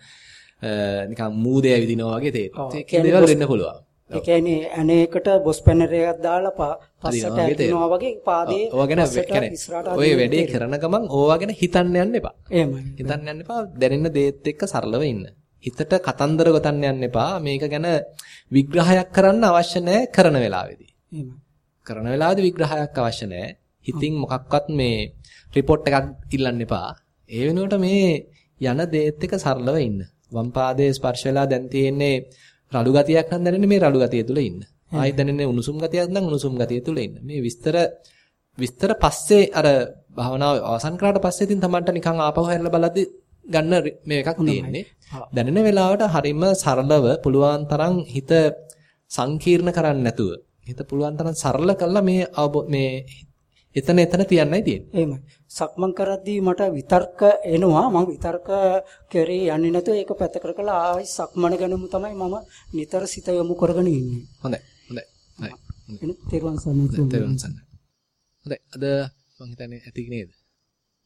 නිකන් මූදේ ඇවිදිනවා වගේ තේරෙනවා. ඒක දේවල් වෙන්න පුළුවන්. ඒ කියන්නේ අනේකට බොස් පැනර් එකක් දාලා පස්සට ඇදිනවා වගේ පාදේ ඔය ගැන ඔය වැඩේ කරන ගමන් ඕවා ගැන හිතන්න යන්න එපා. එහෙමයි. හිතන්න යන්න එපා. දැනෙන දේත් එක්ක සරලව ඉන්න. හිතට කතන්දර ගොතන්න යන්න එපා. මේක ගැන විග්‍රහයක් කරන්න අවශ්‍ය නැහැ කරන වෙලාවේදී. කරන වෙලාවේදී විග්‍රහයක් අවශ්‍ය නැහැ. හිතින් මොකක්වත් මේ රිපෝට් එකක් ඉල්ලන්න එපා. ඒ වෙනුවට මේ යන දේත් එක්ක සරලව ඉන්න. වම් පාදයේ ස්පර්ශ වෙලා දැන් තියෙන්නේ රළු ගතියක් නම් දැනෙන්නේ මේ රළු ගතිය තුල ඉන්න. ආයි දැනෙන්නේ උණුසුම් ගතියක් නම් උණුසුම් ගතිය තුල ඉන්න. මේ විස්තර විස්තර පස්සේ අර භාවනාව අවසන් කරාට පස්සේ ඉතින් Tamanට නිකන් ආපහු හැරලා බලද්දි ගන්න මේ එකක් තියෙන්නේ. දැනෙන වෙලාවට හරිම සරලව පුළුවන් තරම් හිත සංකීර්ණ කරන්නේ නැතුව හිත පුළුවන් තරම් සරල කළා මේ මේ එතන එතන තියන්නයි තියෙන්නේ. එහෙමයි. සක්මන් කරද්දී මට විතර්ක එනවා. මම විතර්ක කරේ යන්නේ නැතුව ඒක පැත්තකට කළා ආයි සක්මන ගැනම තමයි මම නිතර සිත යොමු කරගෙන ඉන්නේ. හොඳයි. හොඳයි. හරි. එනු තෙරුවන් සරණයි. තෙරුවන් සරණයි. හොඳයි. අද මම හිතන්නේ ඇති නේද?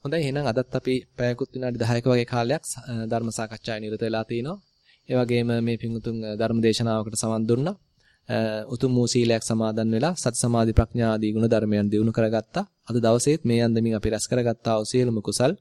හොඳයි. එහෙනම් අදත් අපි පැයකුත් විනාඩි 10ක වගේ කාලයක් ධර්ම සාකච්ඡාවේ නිරත වෙලා තිනවා. ඒ වගේම මේ පිංගුතුන් ධර්ම දේශනාවකට සමන් දුන්නා. උතුම් වූ සීලයක් සමාදන් වෙලා සති සමාධි ප්‍රඥා ආදී ගුණ ධර්මයන් දිනු කරගත්තා. අද දවසේත් මේ අන්දමින් අපි රැස් කරගත්තා වූ සියලුම කුසල්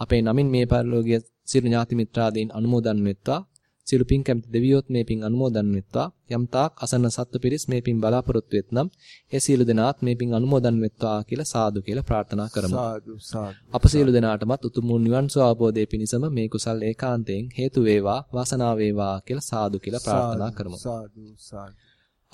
අපේ නමින් මේ පරිලෝකීය සියලු ඥාති මිත්‍රාදීන් අනුමෝදන් වෙත්වා. සියලු පින් කැමති දෙවියොත් මේ පින් අනුමෝදන් වෙත්වා. යම් තාක් අසන්න සත්ත්ව පිරිස් මේ පින් බලාපොරොත්තු වෙත්නම් ඒ සියලු දෙනාත් මේ පින් අනුමෝදන් වෙත්වා කියලා සාදු කියලා ප්‍රාර්ථනා කරමු. සාදු සාදු. අප සියලු දෙනාටමත් උතුම් නිවන් සුව අවබෝධයේ පිණසම මේ කුසල් ඒකාන්තයෙන් හේතු වේවා වාසනාව වේවා කියලා සාදු කියලා ප්‍රාර්ථනා කරමු. සාදු සාදු